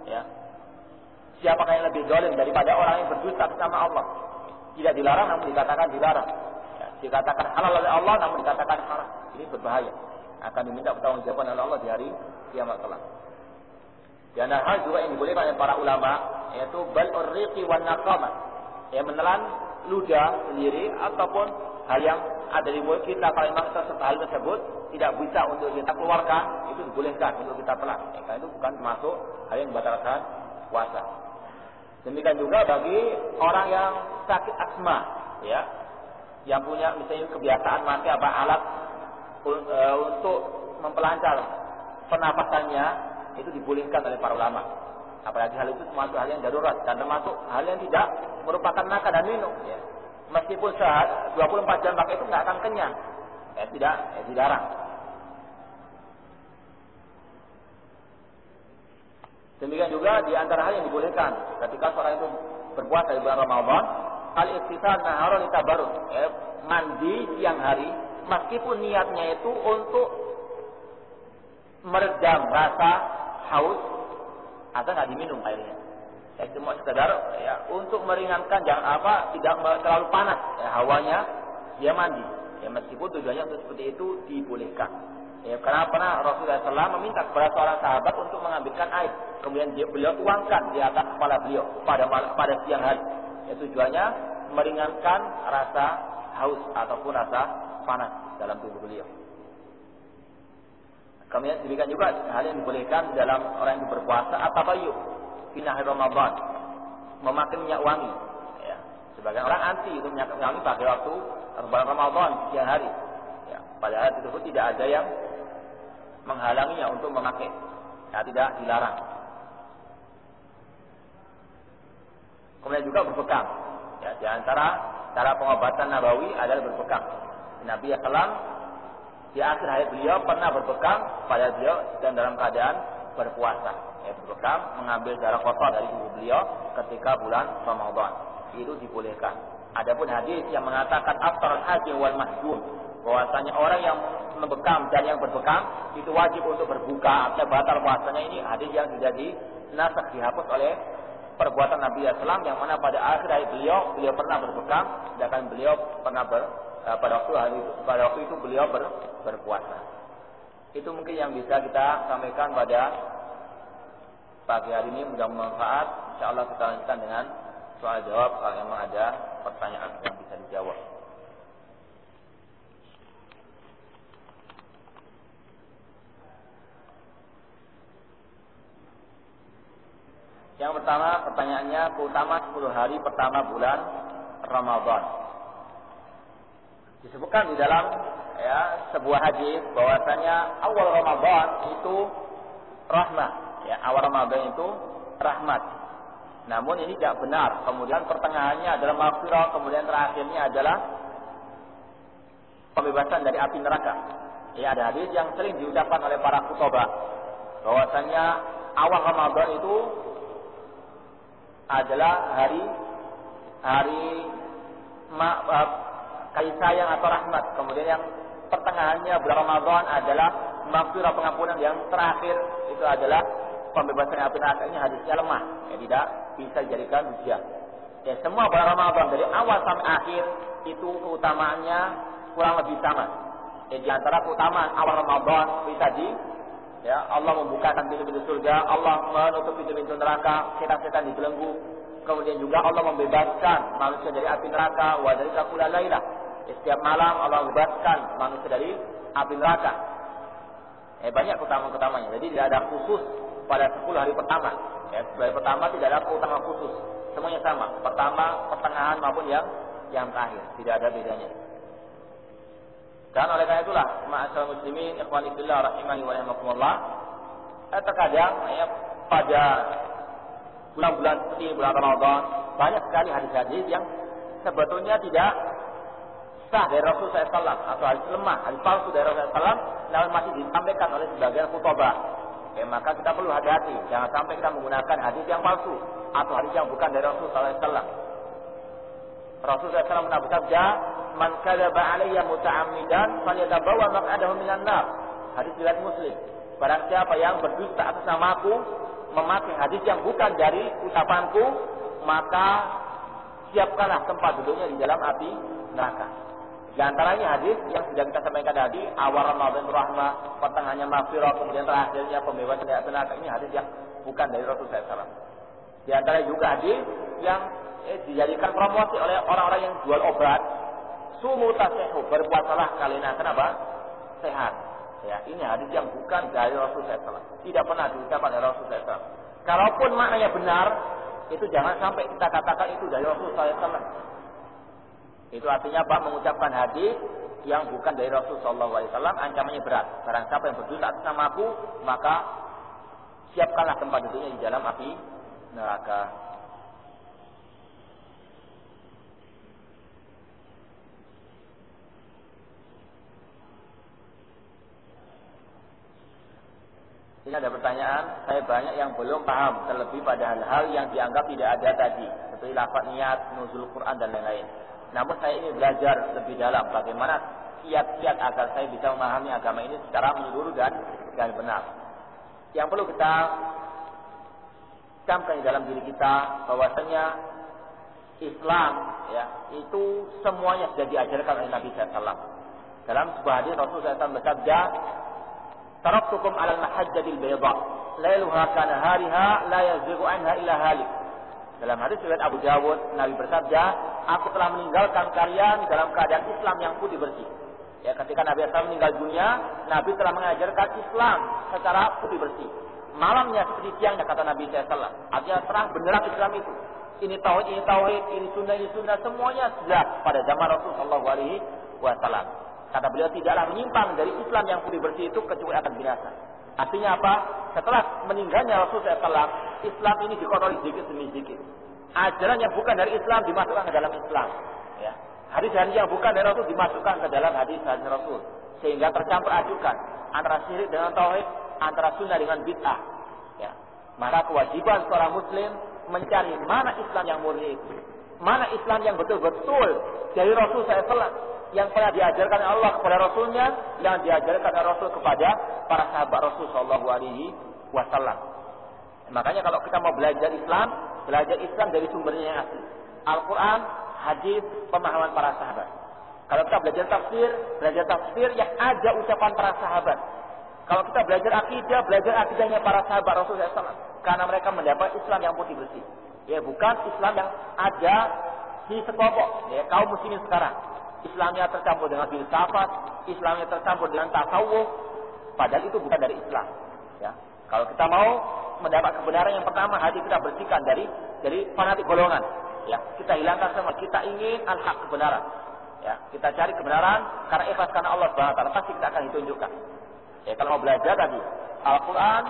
Ya. Siapakah yang lebih zalim daripada orang yang berdusta sama Allah? Tidak dilarang namun dikatakan dilarang. Ya. Dikatakan halal oleh Allah namun dikatakan haram. Ini berbahaya. Akan diminta pertanggungjawaban oleh Allah di hari kiamat kelak. Antara hal juga yang dibolehkan oleh para ulama yaitu bal urriqi wan naqama. Ya menelan ludah sendiri ataupun hal yang ada di mulut kita kalau memang hal tersebut tidak bisa untuk kita keluarkan itu dibolehkan untuk kita telan. Karena itu bukan termasuk hal yang membatalkan puasa. Demikian juga bagi orang yang sakit asma, ya, yang punya misalnya kebiasaan mati apa alat uh, untuk mempelancar pernapasannya itu dibolehkan oleh para ulama. Apalagi hal itu termasuk hal yang darurat dan termasuk hal yang tidak merupakan makan dan minum. Ya. Meskipun sehat 24 jam pakai itu nggak akan kenyang. Ya, tidak, ya, dilarang. Demikian juga di antara hal yang dibolehkan ketika seorang itu berpuasa di bulan Ramadan, al istisar naharun itabarun, ya, mandi siang hari meskipun niatnya itu untuk meredam rasa haus atau nggak diminum airnya. Ya cuma sekedar ya untuk meringankan jangan apa tidak terlalu panas ya, hawanya dia mandi. Ya meskipun tujuannya untuk seperti itu dibolehkan. Ya, karena pernah Rasulullah SAW meminta kepada seorang sahabat untuk mengambilkan air, kemudian dia beliau tuangkan di atas kepala beliau pada pada siang hari. Ya, tujuannya meringankan rasa haus ataupun rasa panas dalam tubuh beliau. Kemudian demikian juga hal yang dibolehkan dalam orang yang berpuasa atau bayu finah Ramadan memakai minyak wangi. Ya. Sebagian orang anti itu minyak wangi pada waktu bulan Ramadan siang hari. Ya. Padahal itu pun tidak ada yang menghalanginya untuk memakai. Ya, tidak dilarang. Kemudian juga berbekam. Ya, di antara cara pengobatan Nabawi adalah berbekam. Nabi Sallam di akhir hayat beliau pernah berbekam pada beliau dan dalam keadaan berpuasa. Ya, berbekam mengambil darah kotor dari tubuh beliau ketika bulan Ramadan. Itu dibolehkan. Adapun hadis yang mengatakan aftar haji wal mahjum bahwasanya orang yang membekam dan yang berbekam itu wajib untuk berbuka atau batal puasanya ini hadis yang sudah dinasak dihapus oleh perbuatan Nabi Islam yang mana pada akhir hayat beliau beliau pernah berbekam sedangkan beliau pernah ber, Eh, pada waktu hari itu, pada waktu itu beliau ber, berpuasa. Itu mungkin yang bisa kita sampaikan pada pagi hari ini mudah bermanfaat. Insya Allah kita lanjutkan dengan soal jawab kalau memang ada pertanyaan yang bisa dijawab. Yang pertama pertanyaannya keutama 10 hari pertama bulan Ramadan. Disebutkan di dalam ya sebuah hadis bahwasanya awal Ramadan itu rahmat, ya awal Ramadan itu rahmat. Namun ini tidak benar. Kemudian pertengahannya adalah maghfirah, kemudian terakhirnya adalah pembebasan dari api neraka. Ya ada hadis yang sering diucapkan oleh para khutbah bahwasanya awal Ramadan itu adalah hari hari ma, kasih sayang atau rahmat. Kemudian yang pertengahannya bulan Ramadan adalah maghfirah pengampunan yang terakhir itu adalah pembebasan api neraka ini hadisnya lemah, ya tidak bisa dijadikan hujah. Ya semua bulan Ramadan dari awal sampai akhir itu keutamaannya kurang lebih sama. Ya di antara keutamaan awal Ramadan bisa di ya Allah membukakan pintu-pintu surga, Allah menutup pintu-pintu neraka, setan-setan dibelenggu. Kemudian juga Allah membebaskan manusia dari api neraka, wa dari lailah. Ya, setiap malam Allah membebaskan manusia dari api neraka. Eh, banyak keutamaan-keutamanya. Jadi tidak ada khusus pada 10 hari pertama. Ya, hari pertama tidak ada keutamaan khusus. Semuanya sama. Pertama, pertengahan maupun yang yang terakhir. Tidak ada bedanya. Dan oleh karena itulah, ma'asal muslimin, ikhwani billah, rahimani wa rahimakumullah, eh, terkadang ya, pada bulan-bulan seperti bulan Ramadan, banyak sekali hadis-hadis yang sebetulnya tidak sah dari Rasul SAW atau hadis lemah, hadis palsu dari Rasul SAW, namun masih disampaikan oleh sebagian khutbah Ya, maka kita perlu hati-hati. Jangan sampai kita menggunakan hadis yang palsu atau hadis yang bukan dari Rasul SAW. Rasul SAW pernah bersabda, "Man kadzaba alayya muta'ammidan falyatabawa maq'adahu minan nar." Hadis riwayat Muslim. Barang siapa yang berdusta atas namaku, memakai hadis yang bukan dari ucapanku, maka siapkanlah tempat duduknya di dalam api neraka. Di antaranya hadis yang sudah kita sampaikan tadi, awal Ramadan rahmah, pertengahannya maghfirah, kemudian terakhirnya pembebasan dari neraka ini hadis yang bukan dari Rasul SAW. Di antara juga hadis yang eh, dijadikan promosi oleh orang-orang yang jual obat. Sumu tasehu, berpuasalah kalian akan apa? Sehat. Ya, ini hadis yang bukan dari Rasul SAW. Tidak pernah diucapkan dari Rasul SAW. Kalaupun maknanya benar, itu jangan sampai kita katakan itu dari Rasul SAW. Itu artinya apa? Mengucapkan hadis yang bukan dari Rasul Wasallam ancamannya berat. Barang siapa yang berdosa atas nama aku, maka siapkanlah tempat duduknya di dalam api neraka. Ini ada pertanyaan, saya banyak yang belum paham, terlebih pada hal-hal yang dianggap tidak ada tadi, seperti lafaz niat, nuzul Quran dan lain-lain. Namun saya ini belajar lebih dalam bagaimana kiat-kiat agar saya bisa memahami agama ini secara menyeluruh dan dan benar. Yang perlu kita camkan di dalam diri kita bahwasanya Islam ya itu semuanya sudah diajarkan oleh Nabi SAW. Dalam sebuah hadis Rasul SAW bersabda, "Taraktukum 'alal mahajjatil bayda, lailuha kana hariha la yazighu anha illa halik." Dalam hadis riwayat Abu Dawud, Nabi bersabda, "Aku telah meninggalkan kalian dalam keadaan Islam yang putih bersih." Ya, ketika Nabi SAW meninggal dunia, Nabi telah mengajarkan Islam secara putih bersih. Malamnya seperti siangnya kata Nabi SAW. Artinya terang benderang Islam itu. Ini tauhid, ini tauhid, ini sunnah, ini sunnah, semuanya sudah pada zaman Rasulullah SAW. Kata beliau tidaklah menyimpang dari Islam yang putih bersih itu kecuali akan binasa. Artinya apa? Setelah meninggalnya Rasulullah SAW, Islam ini dikotori sedikit demi sedikit. Ajaran yang bukan dari Islam dimasukkan ke dalam Islam. Ya. Hadis-hadis yang bukan dari Rasul dimasukkan ke dalam hadis-hadis Rasul. Sehingga tercampur adukan antara syirik dengan tauhid, antara sunnah dengan bid'ah. Ya. Maka kewajiban seorang muslim mencari mana Islam yang murni itu. Mana Islam yang betul-betul dari Rasul SAW yang telah diajarkan Allah kepada Rasulnya, yang diajarkan Rasul kepada para sahabat Rasul Shallallahu Alaihi Wasallam. Makanya kalau kita mau belajar Islam, belajar Islam dari sumbernya yang asli. Al-Quran, hadis, pemahaman para sahabat. Kalau kita belajar tafsir, belajar tafsir yang ada ucapan para sahabat. Kalau kita belajar akidah, belajar akidahnya para sahabat Rasulullah SAW. Karena mereka mendapat Islam yang putih bersih. Ya, bukan Islam yang ada di sekelompok ya, kaum muslimin sekarang. Islamnya tercampur dengan filsafat, Islamnya tercampur dengan tasawuf, padahal itu bukan dari Islam. Ya. Kalau kita mau mendapat kebenaran yang pertama, hati kita bersihkan dari dari fanatik golongan. Ya, kita hilangkan semua. Kita ingin al-haq kebenaran. Ya, kita cari kebenaran karena ikhlas karena Allah taala pasti kita akan ditunjukkan. Ya, kalau mau belajar tadi Al-Qur'an,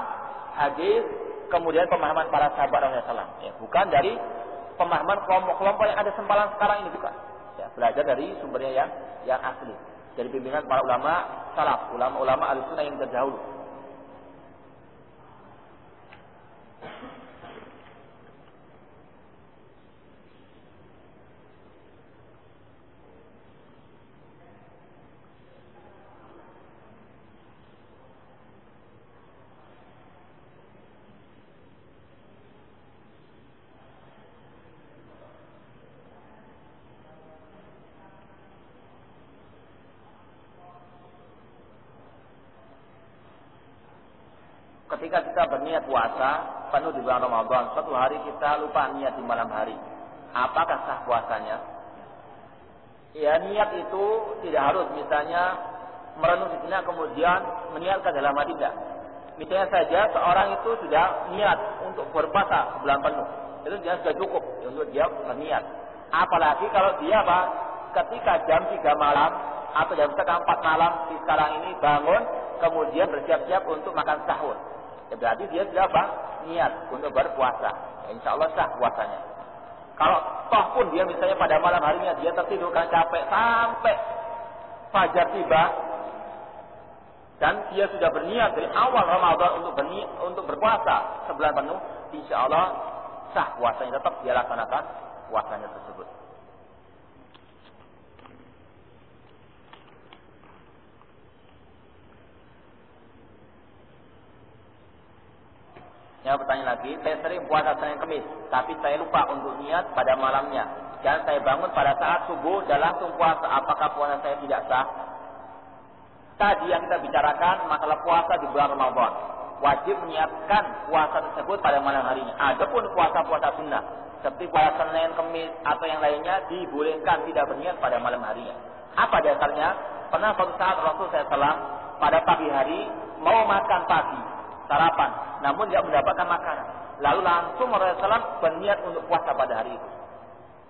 hadis, kemudian pemahaman para sahabat Rasulullah ya, bukan dari pemahaman kelompok-kelompok yang ada sempalan sekarang ini bukan belajar dari sumbernya yang yang asli. Dari bimbingan para ulama salaf ulama-ulama al-sunnah yang terdahulu ketika kita berniat puasa penuh di bulan Ramadan, suatu hari kita lupa niat di malam hari. Apakah sah puasanya? Ya niat itu tidak harus misalnya merenung di sini kemudian meniatkan dalam hati tidak. Misalnya saja seorang itu sudah niat untuk berpuasa sebulan penuh. Itu dia sudah cukup untuk dia berniat. Apalagi kalau dia apa? Ketika jam 3 malam atau jam setengah 4 malam di sekarang ini bangun kemudian bersiap-siap untuk makan sahur. Ya berarti dia sudah apa? Niat untuk berpuasa. Ya, insya Allah sah puasanya. Kalau toh pun dia misalnya pada malam harinya dia tertidur karena capek sampai fajar tiba dan dia sudah berniat dari awal Ramadan untuk berniat, untuk berpuasa sebulan penuh, insya Allah sah puasanya tetap dia laksanakan puasanya tersebut. Ya bertanya lagi, saya sering puasa Senin Kemis, tapi saya lupa untuk niat pada malamnya. Dan saya bangun pada saat subuh dan langsung puasa. Apakah puasa saya tidak sah? Tadi yang kita bicarakan masalah puasa di bulan Ramadan. Wajib menyiapkan puasa tersebut pada malam harinya. Adapun puasa-puasa sunnah, seperti puasa Senin, Kemis, atau yang lainnya, dibolehkan tidak berniat pada malam harinya. Apa dasarnya? Pernah suatu saat Rasul SAW pada pagi hari mau makan pagi, sarapan namun tidak mendapatkan makanan. Lalu langsung Rasulullah berniat untuk puasa pada hari itu.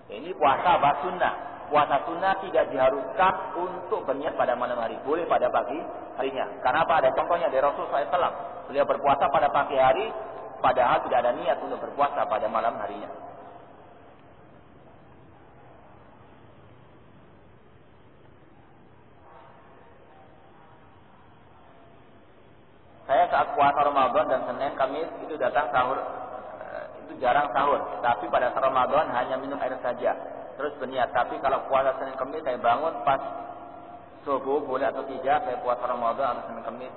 Ini puasa apa? Sunnah. Puasa sunnah tidak diharuskan untuk berniat pada malam hari. Boleh pada pagi harinya. Karena apa? Ada contohnya dari Rasulullah SAW. Beliau berpuasa pada pagi hari, padahal tidak ada niat untuk berpuasa pada malam harinya. Saya saat puasa Ramadan dan Senin Kamis itu datang sahur eh, itu jarang sahur, tapi pada saat Ramadan hanya minum air saja. Terus berniat, tapi kalau puasa Senin Kamis saya bangun pas subuh boleh atau tidak saya puasa Ramadan atau Senin Kamis.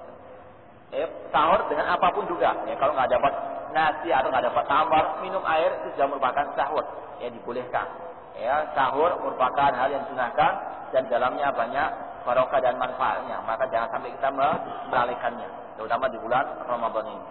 Eh, sahur dengan apa pun juga. Ya, kalau nggak dapat nasi atau nggak dapat tambar, minum air itu sudah merupakan sahur. Ya dibolehkan. Ya, sahur merupakan hal yang sunahkan dan dalamnya banyak barokah dan manfaatnya. Maka jangan sampai kita melalaikannya terutama di bulan Ramadan ini.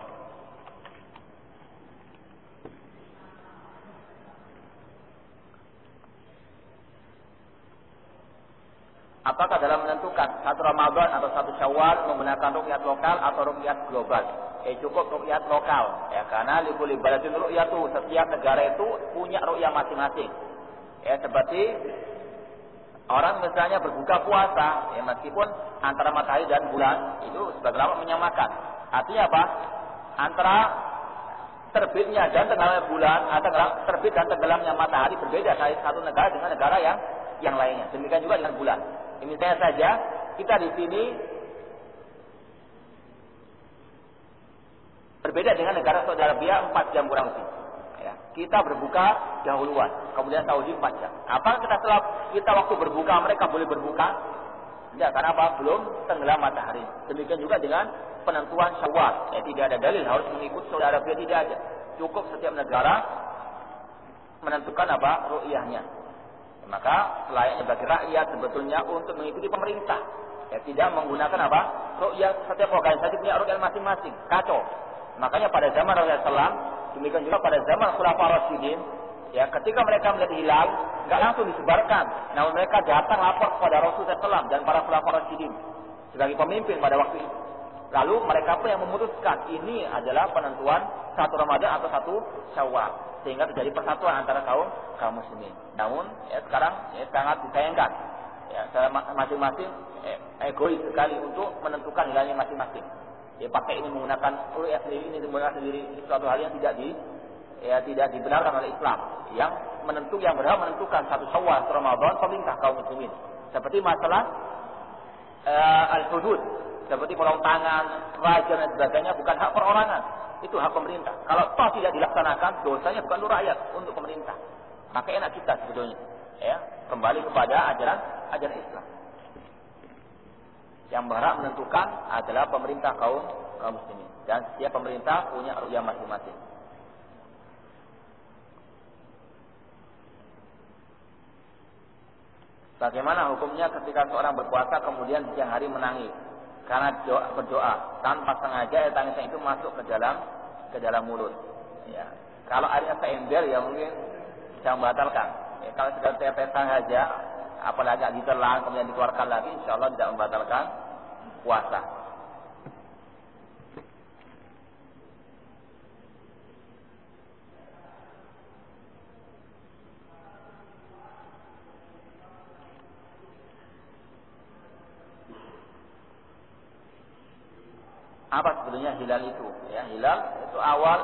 Apakah dalam menentukan satu Ramadan atau satu Syawal menggunakan rukyat lokal atau rukyat global? Eh cukup rukyat lokal, ya karena libul ibadatin itu setiap negara itu punya rukyat masing-masing. Ya seperti Orang misalnya berbuka puasa, ya meskipun antara matahari dan bulan itu sebagai lama menyamakan. Artinya apa? Antara terbitnya dan tenggelamnya bulan atau terbit dan tenggelamnya matahari berbeda dari satu negara dengan negara yang yang lainnya. Demikian juga dengan bulan. Ini saya saja kita di sini berbeda dengan negara Saudi Arabia 4 jam kurang lebih. Kita berbuka dahuluan, kemudian Saudi 4 jam. Apa kita setelah kita waktu berbuka mereka boleh berbuka? Tidak, karena apa? Belum tenggelam matahari. Demikian juga dengan penentuan syawal. Ya, tidak ada dalil harus mengikut Saudi Arabia tidak ada. Cukup setiap negara menentukan apa ru'yahnya. Ya, maka selayaknya bagi rakyat sebetulnya untuk mengikuti pemerintah. Ya, tidak menggunakan apa? Ru'yah setiap organisasi punya ru'yah masing-masing. Kacau. Makanya pada zaman Rasulullah SAW Demikian juga pada zaman Khulafa Rasyidin, ya ketika mereka melihat hilal, nggak langsung disebarkan, namun mereka datang lapor kepada Rasulullah SAW dan para Khulafa Rasyidin sebagai pemimpin pada waktu itu. Lalu mereka pun yang memutuskan ini adalah penentuan satu Ramadan atau satu Syawal sehingga terjadi persatuan antara kaum kaum muslimin. Namun ya sekarang ya, sangat disayangkan ya masing-masing eh, egois sekali untuk menentukan hilalnya masing-masing ya pakai ini menggunakan ru'yah sendiri ini menggunakan sendiri. Suatu hal yang tidak di ya tidak dibenarkan oleh Islam. Yang menentu yang berhak menentukan satu Syawal Ramadan pemerintah kaum muslimin. Seperti masalah uh, al-hudud. Seperti potong tangan, raja dan sebagainya bukan hak perorangan. Itu hak pemerintah. Kalau toh tidak dilaksanakan dosanya bukan untuk rakyat untuk pemerintah. Maka enak kita sebetulnya ya kembali kepada ajaran ajaran Islam yang berhak menentukan adalah pemerintah kaum kaum muslimin dan setiap pemerintah punya ru'yah masing-masing. Bagaimana hukumnya ketika seorang berpuasa kemudian siang hari menangis karena doa, berdoa tanpa sengaja air tangisnya itu masuk ke dalam ke dalam mulut. Ya. Kalau airnya seember ya mungkin bisa membatalkan. Ya, kalau sudah tetesan saja, apalagi agak ditelan kemudian dikeluarkan lagi, insya Allah tidak membatalkan puasa. Apa sebetulnya hilal itu? Ya, hilal itu awal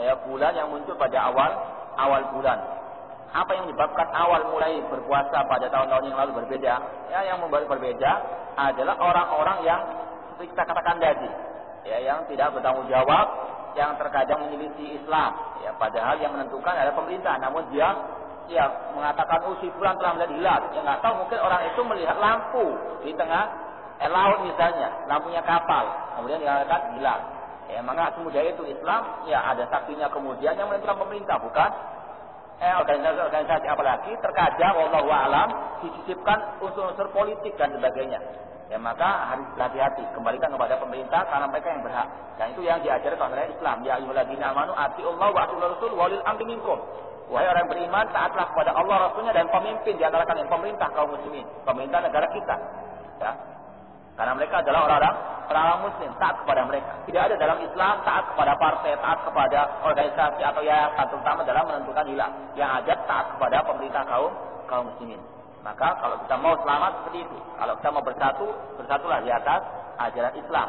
ya, bulan yang muncul pada awal awal bulan. Apa yang menyebabkan awal mulai berpuasa pada tahun-tahun yang lalu berbeda? Ya, yang membuat berbeda adalah orang-orang yang seperti kita katakan tadi, ya, yang tidak bertanggung jawab, yang terkadang menyelisi Islam. Ya, padahal yang menentukan adalah pemerintah, namun dia ya mengatakan oh bulan telah melihat hilal. Ya nggak tahu mungkin orang itu melihat lampu di tengah eh, laut misalnya, lampunya kapal, kemudian dikatakan hilang. Ya, maka semudah itu Islam, ya ada saksinya kemudian yang menentukan pemerintah, bukan eh, organisasi-organisasi apalagi terkadang Allah alam disisipkan unsur-unsur politik dan sebagainya. Ya maka harus hati-hati kembalikan kepada pemerintah karena mereka yang berhak. Dan itu yang diajarkan oleh Islam. Ya ayyuhalladzina amanu Allah wa atul rasul walil amri minkum. Wahai orang beriman, taatlah kepada Allah Rasulnya dan pemimpin di antara kalian pemerintah kaum muslimin, pemerintah negara kita. Ya. Karena mereka adalah orang-orang orang muslim, taat kepada mereka. Tidak ada dalam Islam taat kepada partai, taat kepada organisasi atau yayasan, terutama dalam menentukan hilang. Yang ada taat kepada pemerintah kaum kaum muslimin. Maka kalau kita mau selamat seperti itu. Kalau kita mau bersatu, bersatulah di atas ajaran Islam.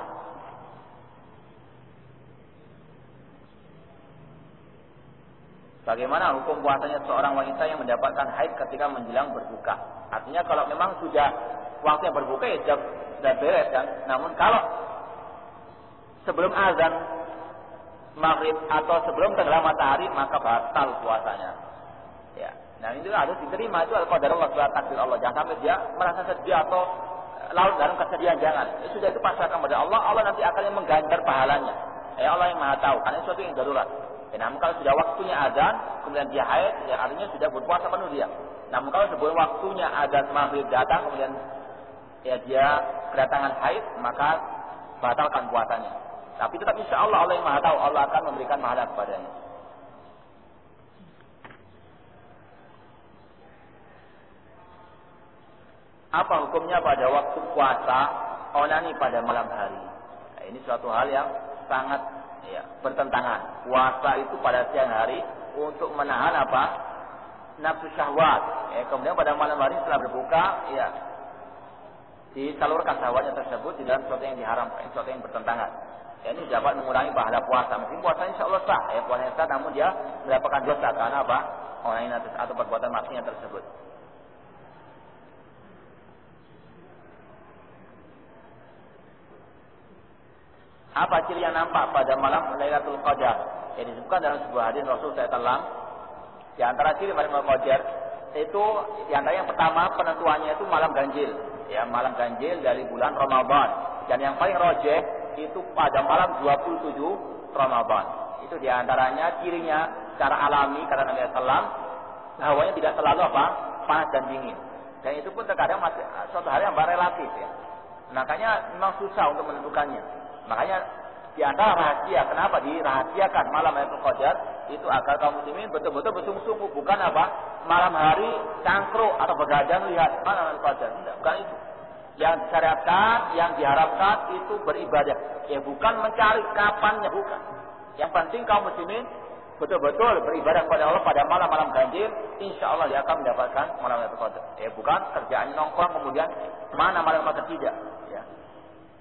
Bagaimana hukum puasanya seorang wanita yang mendapatkan haid ketika menjelang berbuka? Artinya kalau memang sudah waktunya berbuka ya sudah beres kan. Namun kalau sebelum azan maghrib atau sebelum tenggelam matahari maka batal puasanya. Ya. Nah itu harus diterima itu al-qadar Allah sudah takdir Allah. Jangan sampai dia merasa sedih atau laut dalam kesedihan jangan. Ya, sudah itu pasrahkan kepada Allah. Allah nanti akan mengganjar pahalanya. Ya Allah yang maha tahu. Karena sesuatu yang darurat. Ya, namun kalau sudah waktunya azan, kemudian dia haid, ya artinya sudah berpuasa penuh dia. Namun kalau sebelum waktunya azan maghrib datang, kemudian ya dia kedatangan haid maka batalkan puasanya. Tapi tetap insya Allah Allah yang maha tahu Allah akan memberikan pahala kepadanya. Apa hukumnya pada waktu puasa onani pada malam hari? Nah, ini suatu hal yang sangat ya, bertentangan. Puasa itu pada siang hari untuk menahan apa? Nafsu syahwat. Ya, kemudian pada malam hari setelah berbuka, ya disalurkan syahwatnya tersebut di dalam sesuatu yang diharamkan, sesuatu yang bertentangan. Ya, ini dapat mengurangi pahala puasa. Mungkin puasa insya Allah sah, ya puasa sah, namun dia mendapatkan dosa karena apa? Orang ini atau perbuatan maksiat tersebut. Apa ciri yang nampak pada malam Lailatul Qadar? Yang disebutkan dalam sebuah hadis Rasul SAW. Di antara ciri malam Qadar itu di antara yang pertama penentuannya itu malam ganjil ya malam ganjil dari bulan Ramadan. Dan yang paling rojeh itu pada malam 27 Ramadan. Itu di antaranya cirinya secara alami kata Nabi Sallam hawanya tidak selalu apa panas dan dingin. Dan itu pun terkadang masih suatu hal yang relatif ya. Makanya memang susah untuk menentukannya. Makanya di antara rahasia kenapa dirahasiakan malam Lailatul Qadar itu agar kaum muslimin betul-betul bersungguh-sungguh. Bukan apa? Malam hari cangkruk atau begadang lihat. Malam Lailatul Qadar tidak bukan itu. Yang disyariatkan yang diharapkan itu beribadah. Ya bukan mencari kapannya bukan. Yang penting kaum muslimin betul-betul beribadah kepada Allah pada malam-malam ganjil insya Allah dia akan mendapatkan malam Lailatul Qadar ya bukan kerjaan nongkrong kemudian mana malam Lailatul tidak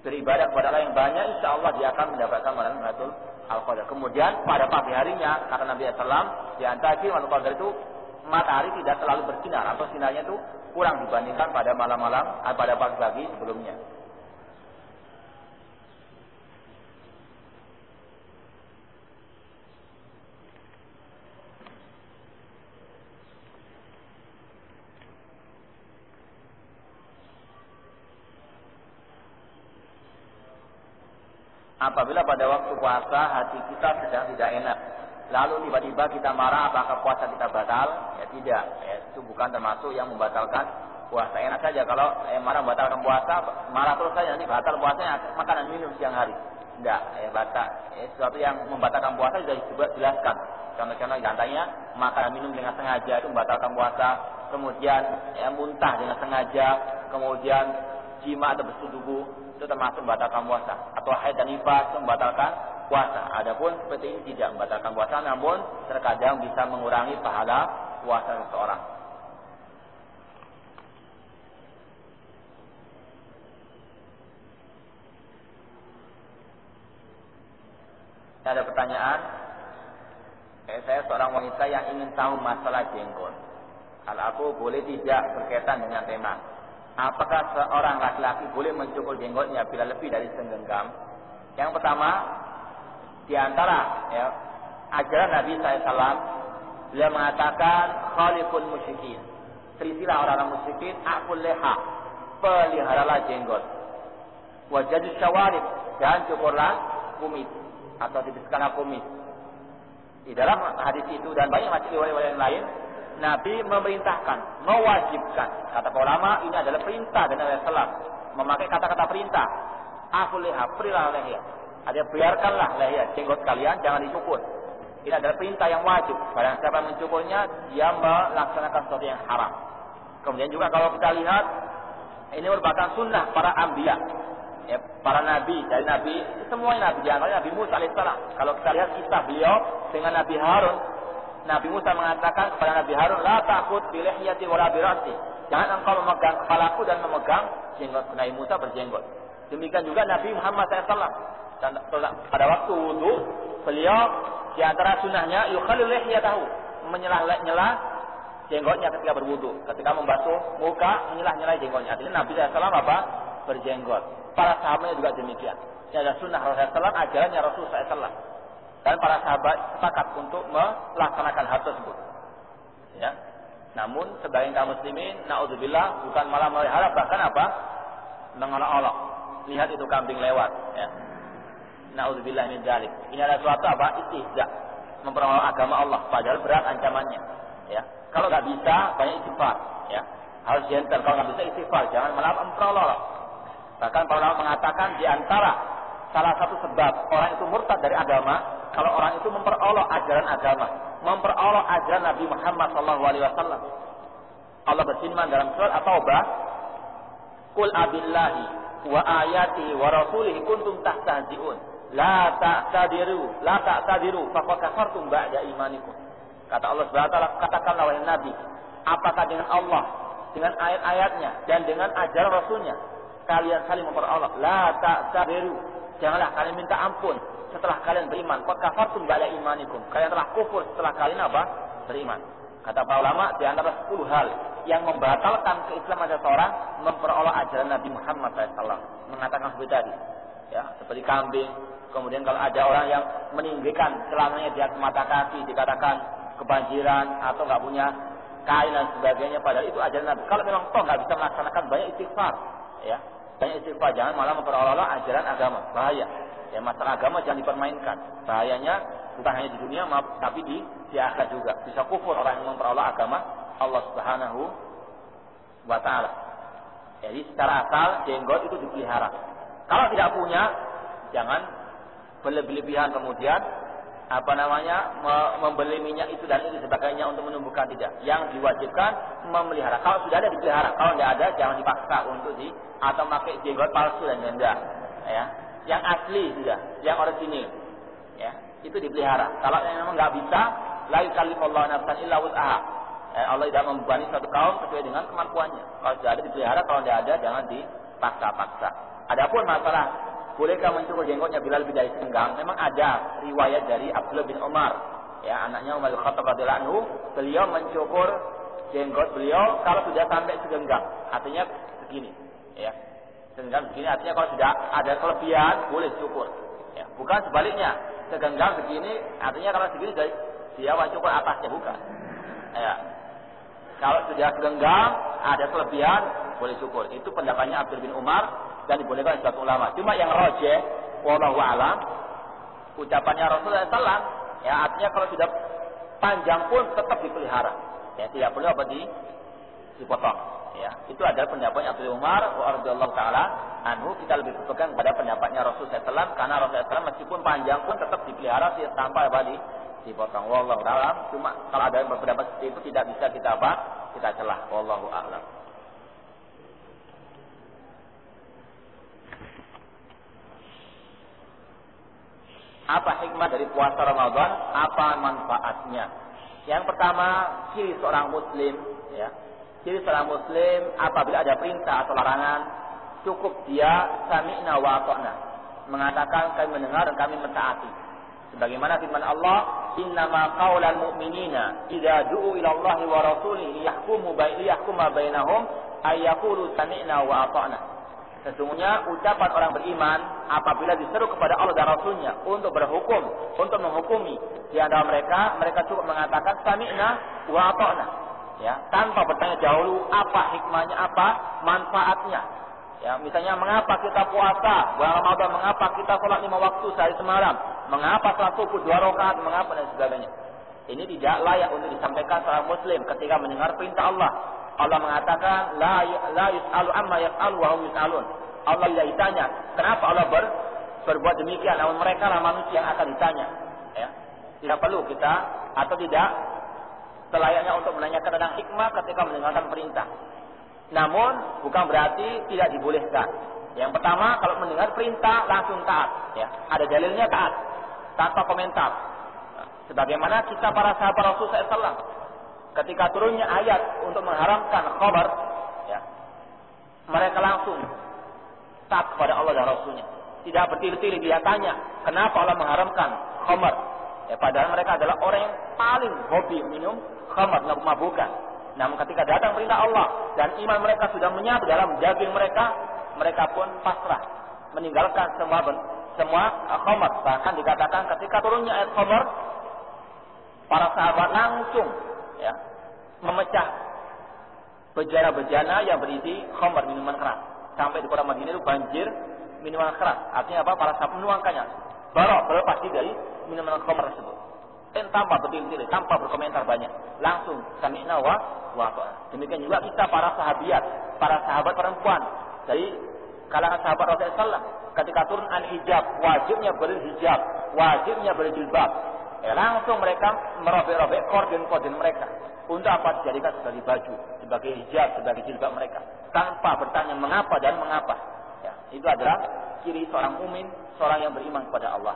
beribadah kepada Allah yang banyak, insya Allah dia akan mendapatkan malam Lailatul Al-Qadar. Kemudian pada pagi harinya, kata Nabi SAW, di antara Lailatul Qadar itu matahari tidak selalu bersinar atau sinarnya itu kurang dibandingkan pada malam-malam atau pada pagi-pagi sebelumnya. Apabila pada waktu puasa hati kita sedang tidak enak, lalu tiba-tiba kita marah, apakah puasa kita batal? Ya tidak. Ya, itu bukan termasuk yang membatalkan puasa. Enak saja kalau eh, marah batalkan puasa, marah terus saja nanti batal puasanya makanan minum siang hari. Tidak, eh, batal, eh, sesuatu yang membatalkan puasa sudah dijelaskan. Contoh-contoh antaranya makanan minum dengan sengaja itu membatalkan puasa, kemudian ya, muntah dengan sengaja, kemudian jima atau bersetubuh itu termasuk membatalkan puasa atau haid dan nifas membatalkan puasa. Adapun seperti ini tidak membatalkan puasa namun terkadang bisa mengurangi pahala puasa seseorang. Ada pertanyaan? Eh, saya seorang wanita yang ingin tahu masalah jenggot. Hal aku boleh tidak berkaitan dengan tema. Apakah seorang laki-laki boleh mencukur jenggotnya bila lebih dari segenggam? Yang pertama, di antara ya, ajaran Nabi SAW, beliau mengatakan khaliful musyrikin. Selisilah orang-orang musyrikin, akul leha, peliharalah jenggot. Wajah syawarib, dan cukurlah kumis atau tipiskan kumis. Di dalam hadis itu dan banyak macam riwayat-riwayat lain, Nabi memerintahkan, mewajibkan. Kata para ulama ini adalah perintah dan Rasulullah memakai kata-kata perintah. Aku lihat, berilah lehia. Ada biarkanlah lehia jenggot kalian jangan dicukur. Ini adalah perintah yang wajib. Barang siapa mencukurnya, dia melaksanakan sesuatu yang haram. Kemudian juga kalau kita lihat, ini merupakan sunnah para ambiya ya, para nabi dari nabi semuanya nabi jangan Nabi Musa alaihissalam kalau kita lihat kisah beliau dengan Nabi Harun Nabi Musa mengatakan kepada Nabi Harun la takut bilihyati wala birasi jangan engkau memegang kepalaku dan memegang jenggot. Nabi Musa berjenggot. Demikian juga Nabi Muhammad SAW dan pada waktu wudhu beliau di antara sunnahnya yukhalil lihyatahu menyelah-nyelah jenggotnya ketika berwudhu ketika membasuh muka menyelah-nyelah jenggotnya. Artinya Nabi SAW apa? Berjenggot. Para sahabatnya juga demikian. Ini adalah sunnah Rasulullah SAW, ajarannya Rasulullah SAW. Dan para sahabat sepakat untuk melaksanakan hal tersebut. Ya. Namun sebagian kaum muslimin, naudzubillah, bukan malah melihara bahkan apa? Mengolok-olok. Lihat itu kambing lewat. Ya. Naudzubillah ini dalik. Ini adalah suatu apa? Istihza. Memperolok agama Allah. Padahal berat ancamannya. Ya. Kalau nggak bisa, banyak istighfar. Ya. Harus gentle. Kalau nggak bisa istighfar, jangan malah memperolok. Bahkan para ulama mengatakan di antara salah satu sebab orang itu murtad dari agama kalau orang itu memperolok ajaran agama, memperolok ajaran Nabi Muhammad SAW. Allah berfirman dalam surat At-Taubah, "Qul abillahi wa ayati wa rasulihi kuntum tahtazi'un. La ta'tadiru, la ta'tadiru, faqad kafartum ba'da imanikum." Kata Allah taala, katakanlah wahai Nabi, apakah dengan Allah, dengan ayat-ayatnya dan dengan ajaran Rasulnya kalian saling memperolok. La ta'tabiru. Janganlah kalian minta ampun setelah kalian beriman. Qad kafartum ba'da imanikum. Kalian telah kufur setelah kalian apa? Beriman. Kata para ulama di antara 10 hal yang membatalkan keislaman seseorang memperolok ajaran Nabi Muhammad SAW. Mengatakan seperti tadi. Ya, seperti kambing. Kemudian kalau ada orang yang meninggikan celananya di atas mata kaki dikatakan kebanjiran atau nggak punya kain dan sebagainya padahal itu ajaran Nabi. Kalau memang toh nggak bisa melaksanakan banyak istighfar, ya banyak istighfar jangan malah memperolok ajaran agama. Bahaya. Ya masalah agama jangan dipermainkan. Bahayanya bukan hanya di dunia maaf, tapi di di akhirat juga. Bisa kufur orang yang memperolok agama Allah Subhanahu wa taala. Jadi secara asal jenggot itu dipelihara. Kalau tidak punya jangan berlebihan kemudian apa namanya membeli minyak itu dan itu sebagainya untuk menumbuhkan tidak. Yang diwajibkan memelihara. Kalau sudah ada dipelihara, kalau tidak ada jangan dipaksa untuk di atau pakai jenggot palsu dan ganda. Ya, yang asli sudah, yang orisinil. Ya, itu dipelihara. Kalau memang nggak bisa, la yukallifullahu nafsan illa. Ya, Allah tidak membebani satu kaum sesuai dengan kemampuannya. Kalau sudah ada dipelihara, kalau tidak ada jangan dipaksa-paksa. Adapun masalah bolehkah mencukur jenggotnya bila lebih dari senggang? Memang ada riwayat dari Abdullah bin Umar, ya anaknya Umar Khattab radhiyallahu anhu, beliau mencukur jenggot beliau kalau sudah sampai segenggam, artinya segini, ya. Segenggam segini artinya kalau sudah ada kelebihan boleh cukur. Ya, bukan sebaliknya, segenggam segini artinya kalau segini dari dia cukur atasnya bukan. Ya. Kalau sudah segenggam ada kelebihan boleh cukur. Itu pendapatnya Abdul bin Umar dan dibolehkan sebagai ulama. Cuma yang rojeh, wallahu alam, ucapannya Rasulullah SAW, ya artinya kalau sudah panjang pun tetap dipelihara. Ya tidak perlu apa di dipotong. Ya, itu adalah pendapatnya Abdul Umar radhiyallahu taala anhu kita lebih berpegang pada pendapatnya Rasul SAW karena Rasul SAW meskipun panjang pun tetap dipelihara tanpa apa di dipotong. Wallahu a'lam. Cuma kalau ada beberapa seperti itu tidak bisa kita apa? Kita celah. Wallahu a'lam. Apa hikmah dari puasa Ramadan? Apa manfaatnya? Yang pertama, ciri seorang muslim ya, jadi seorang muslim apabila ada perintah atau larangan, cukup dia sami'na wa ta'na. Mengatakan kami mendengar dan kami mentaati. Sebagaimana firman Allah, "Innama qaulal mu'minina idza du'u ila Allah wa rasulihi yahkumu bainahum ay yaqulu sami'na wa ata'na." Sesungguhnya ucapan orang beriman apabila diseru kepada Allah dan Rasulnya untuk berhukum, untuk menghukumi di antara mereka, mereka cukup mengatakan sami'na wa ata'na. Ya tanpa bertanya dahulu apa hikmahnya apa manfaatnya? Ya misalnya mengapa kita puasa? Bulan Ramadan mengapa kita sholat lima waktu sehari semalam? Mengapa sholat subuh dua rakaat? Mengapa? Dan sebagainya. Ini tidak layak untuk disampaikan seorang muslim ketika mendengar perintah Allah Allah mengatakan la la yus'alu amma yaf'alu wa hum yus'alun Allah tidak ditanya kenapa Allah ber, berbuat demikian namun mereka lah manusia yang akan ditanya ya tidak perlu kita atau tidak selayaknya untuk menanyakan tentang hikmah ketika mendengarkan perintah. Namun bukan berarti tidak dibolehkan. Yang pertama kalau mendengar perintah langsung taat, ya. Ada dalilnya taat tanpa komentar. Sebagaimana kita para sahabat Rasul SAW ketika turunnya ayat untuk mengharamkan khabar, ya. Mereka langsung taat kepada Allah dan Rasulnya. Tidak bertili-tili dia tanya, kenapa Allah mengharamkan khamar? Ya, padahal mereka adalah orang yang paling hobi minum khamar, mabuk-mabukan. Namun ketika datang perintah Allah dan iman mereka sudah menyatu dalam daging mereka, mereka pun pasrah meninggalkan semua semua uh, khamar. Bahkan dikatakan ketika turunnya ayat khamar, para sahabat langsung ya memecah bejana-bejana yang berisi khamar minuman keras. Sampai di kota Madinah itu banjir minuman keras. Artinya apa? Para sahabat menuangkannya. Baru berlepas dari minuman khamar tersebut dan tanpa berdiri tanpa berkomentar banyak. Langsung sami'na wa wa Demikian juga kita para sahabiat, para sahabat perempuan dari kalangan sahabat Rasulullah ketika turun al hijab, wajibnya berhijab, wajibnya berjilbab. Ya, langsung mereka merobek-robek korden-korden mereka untuk apa dijadikan sebagai baju, sebagai hijab, sebagai jilbab mereka tanpa bertanya mengapa dan mengapa. Ya, itu adalah ciri seorang mumin, seorang yang beriman kepada Allah.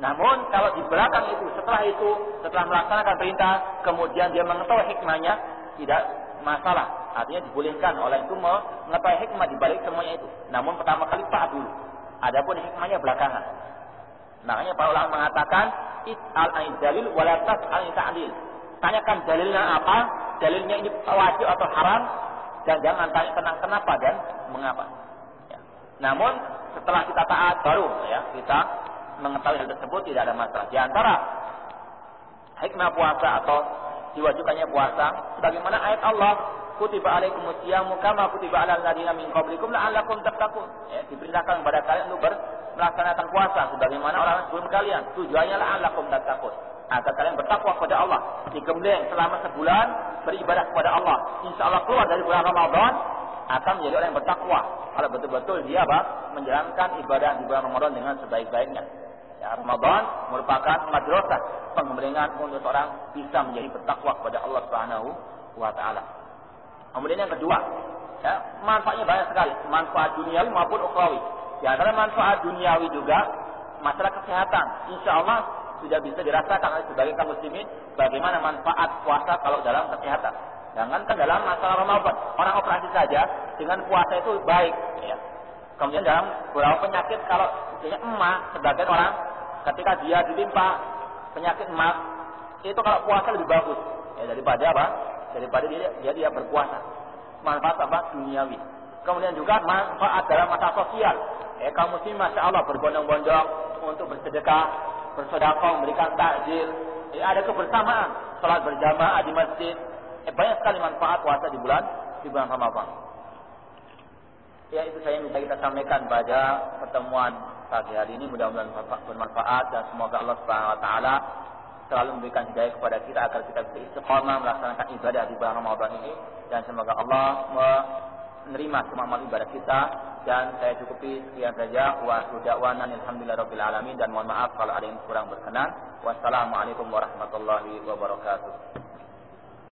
Namun kalau di belakang itu, setelah itu, setelah melaksanakan perintah, kemudian dia mengetahui hikmahnya, tidak masalah. Artinya dibolehkan oleh itu mengetahui hikmah di balik semuanya itu. Namun pertama kali pak dulu. Adapun hikmahnya belakangan. Makanya para ulama mengatakan al dalil walatas al ta'dil. Tanyakan dalilnya apa, dalilnya ini wajib atau haram, dan jangan tanya tentang kenapa dan mengapa. Ya. Namun setelah kita taat baru ya kita mengetahui hal tersebut tidak ada masalah. Di antara hikmah puasa atau diwajibkannya puasa sebagaimana ayat Allah kutiba alaikumus siyamu kama kutiba alal ladzina min qablikum la'allakum tattaqun ya diperintahkan kepada kalian untuk melaksanakan puasa sebagaimana orang sebelum kalian. Tujuannya la'allakum tattaqun. Agar kalian bertakwa kepada Allah. Digembleng selama sebulan beribadah kepada Allah. Insya Allah keluar dari bulan Ramadan akan menjadi orang yang bertakwa. Kalau betul-betul dia apa? Menjalankan ibadah di bulan Ramadan dengan sebaik-baiknya. Ya, Ramadan merupakan madrasah pengembangan untuk seorang bisa menjadi bertakwa kepada Allah Subhanahu wa taala. Kemudian yang kedua, ya, manfaatnya banyak sekali, manfaat duniawi maupun ukhrawi. Di antara manfaat duniawi juga masalah kesehatan. Insya Allah sudah bisa dirasakan oleh sebagian kaum muslimin bagaimana manfaat puasa kalau dalam kesehatan. Jangan kan dalam masalah Ramadan, orang operasi saja dengan puasa itu baik. Ya. Kemudian dalam beberapa penyakit kalau misalnya emas sebagian orang ketika dia ditimpa penyakit emas itu kalau puasa lebih bagus ya daripada apa daripada dia dia, dia berpuasa manfaat apa duniawi kemudian juga manfaat dalam masa sosial eh kaum muslim masya Allah berbondong-bondong untuk bersedekah bersedekah memberikan takjil. Eh, ada kebersamaan sholat berjamaah di masjid. Eh, banyak sekali manfaat puasa di bulan di bulan Ramadan. Ya itu saya minta kita sampaikan pada pertemuan pagi hari ini. Mudah-mudahan bermanfaat dan semoga Allah Subhanahu wa taala selalu memberikan hidayah kepada kita agar kita bisa istiqomah melaksanakan ibadah di bulan Ramadan ini. Dan semoga Allah menerima semua amal ibadah kita dan saya cukupi sekian saja. Wa alamin. Dan mohon maaf kalau ada yang kurang berkenan. Wassalamualaikum warahmatullahi wabarakatuh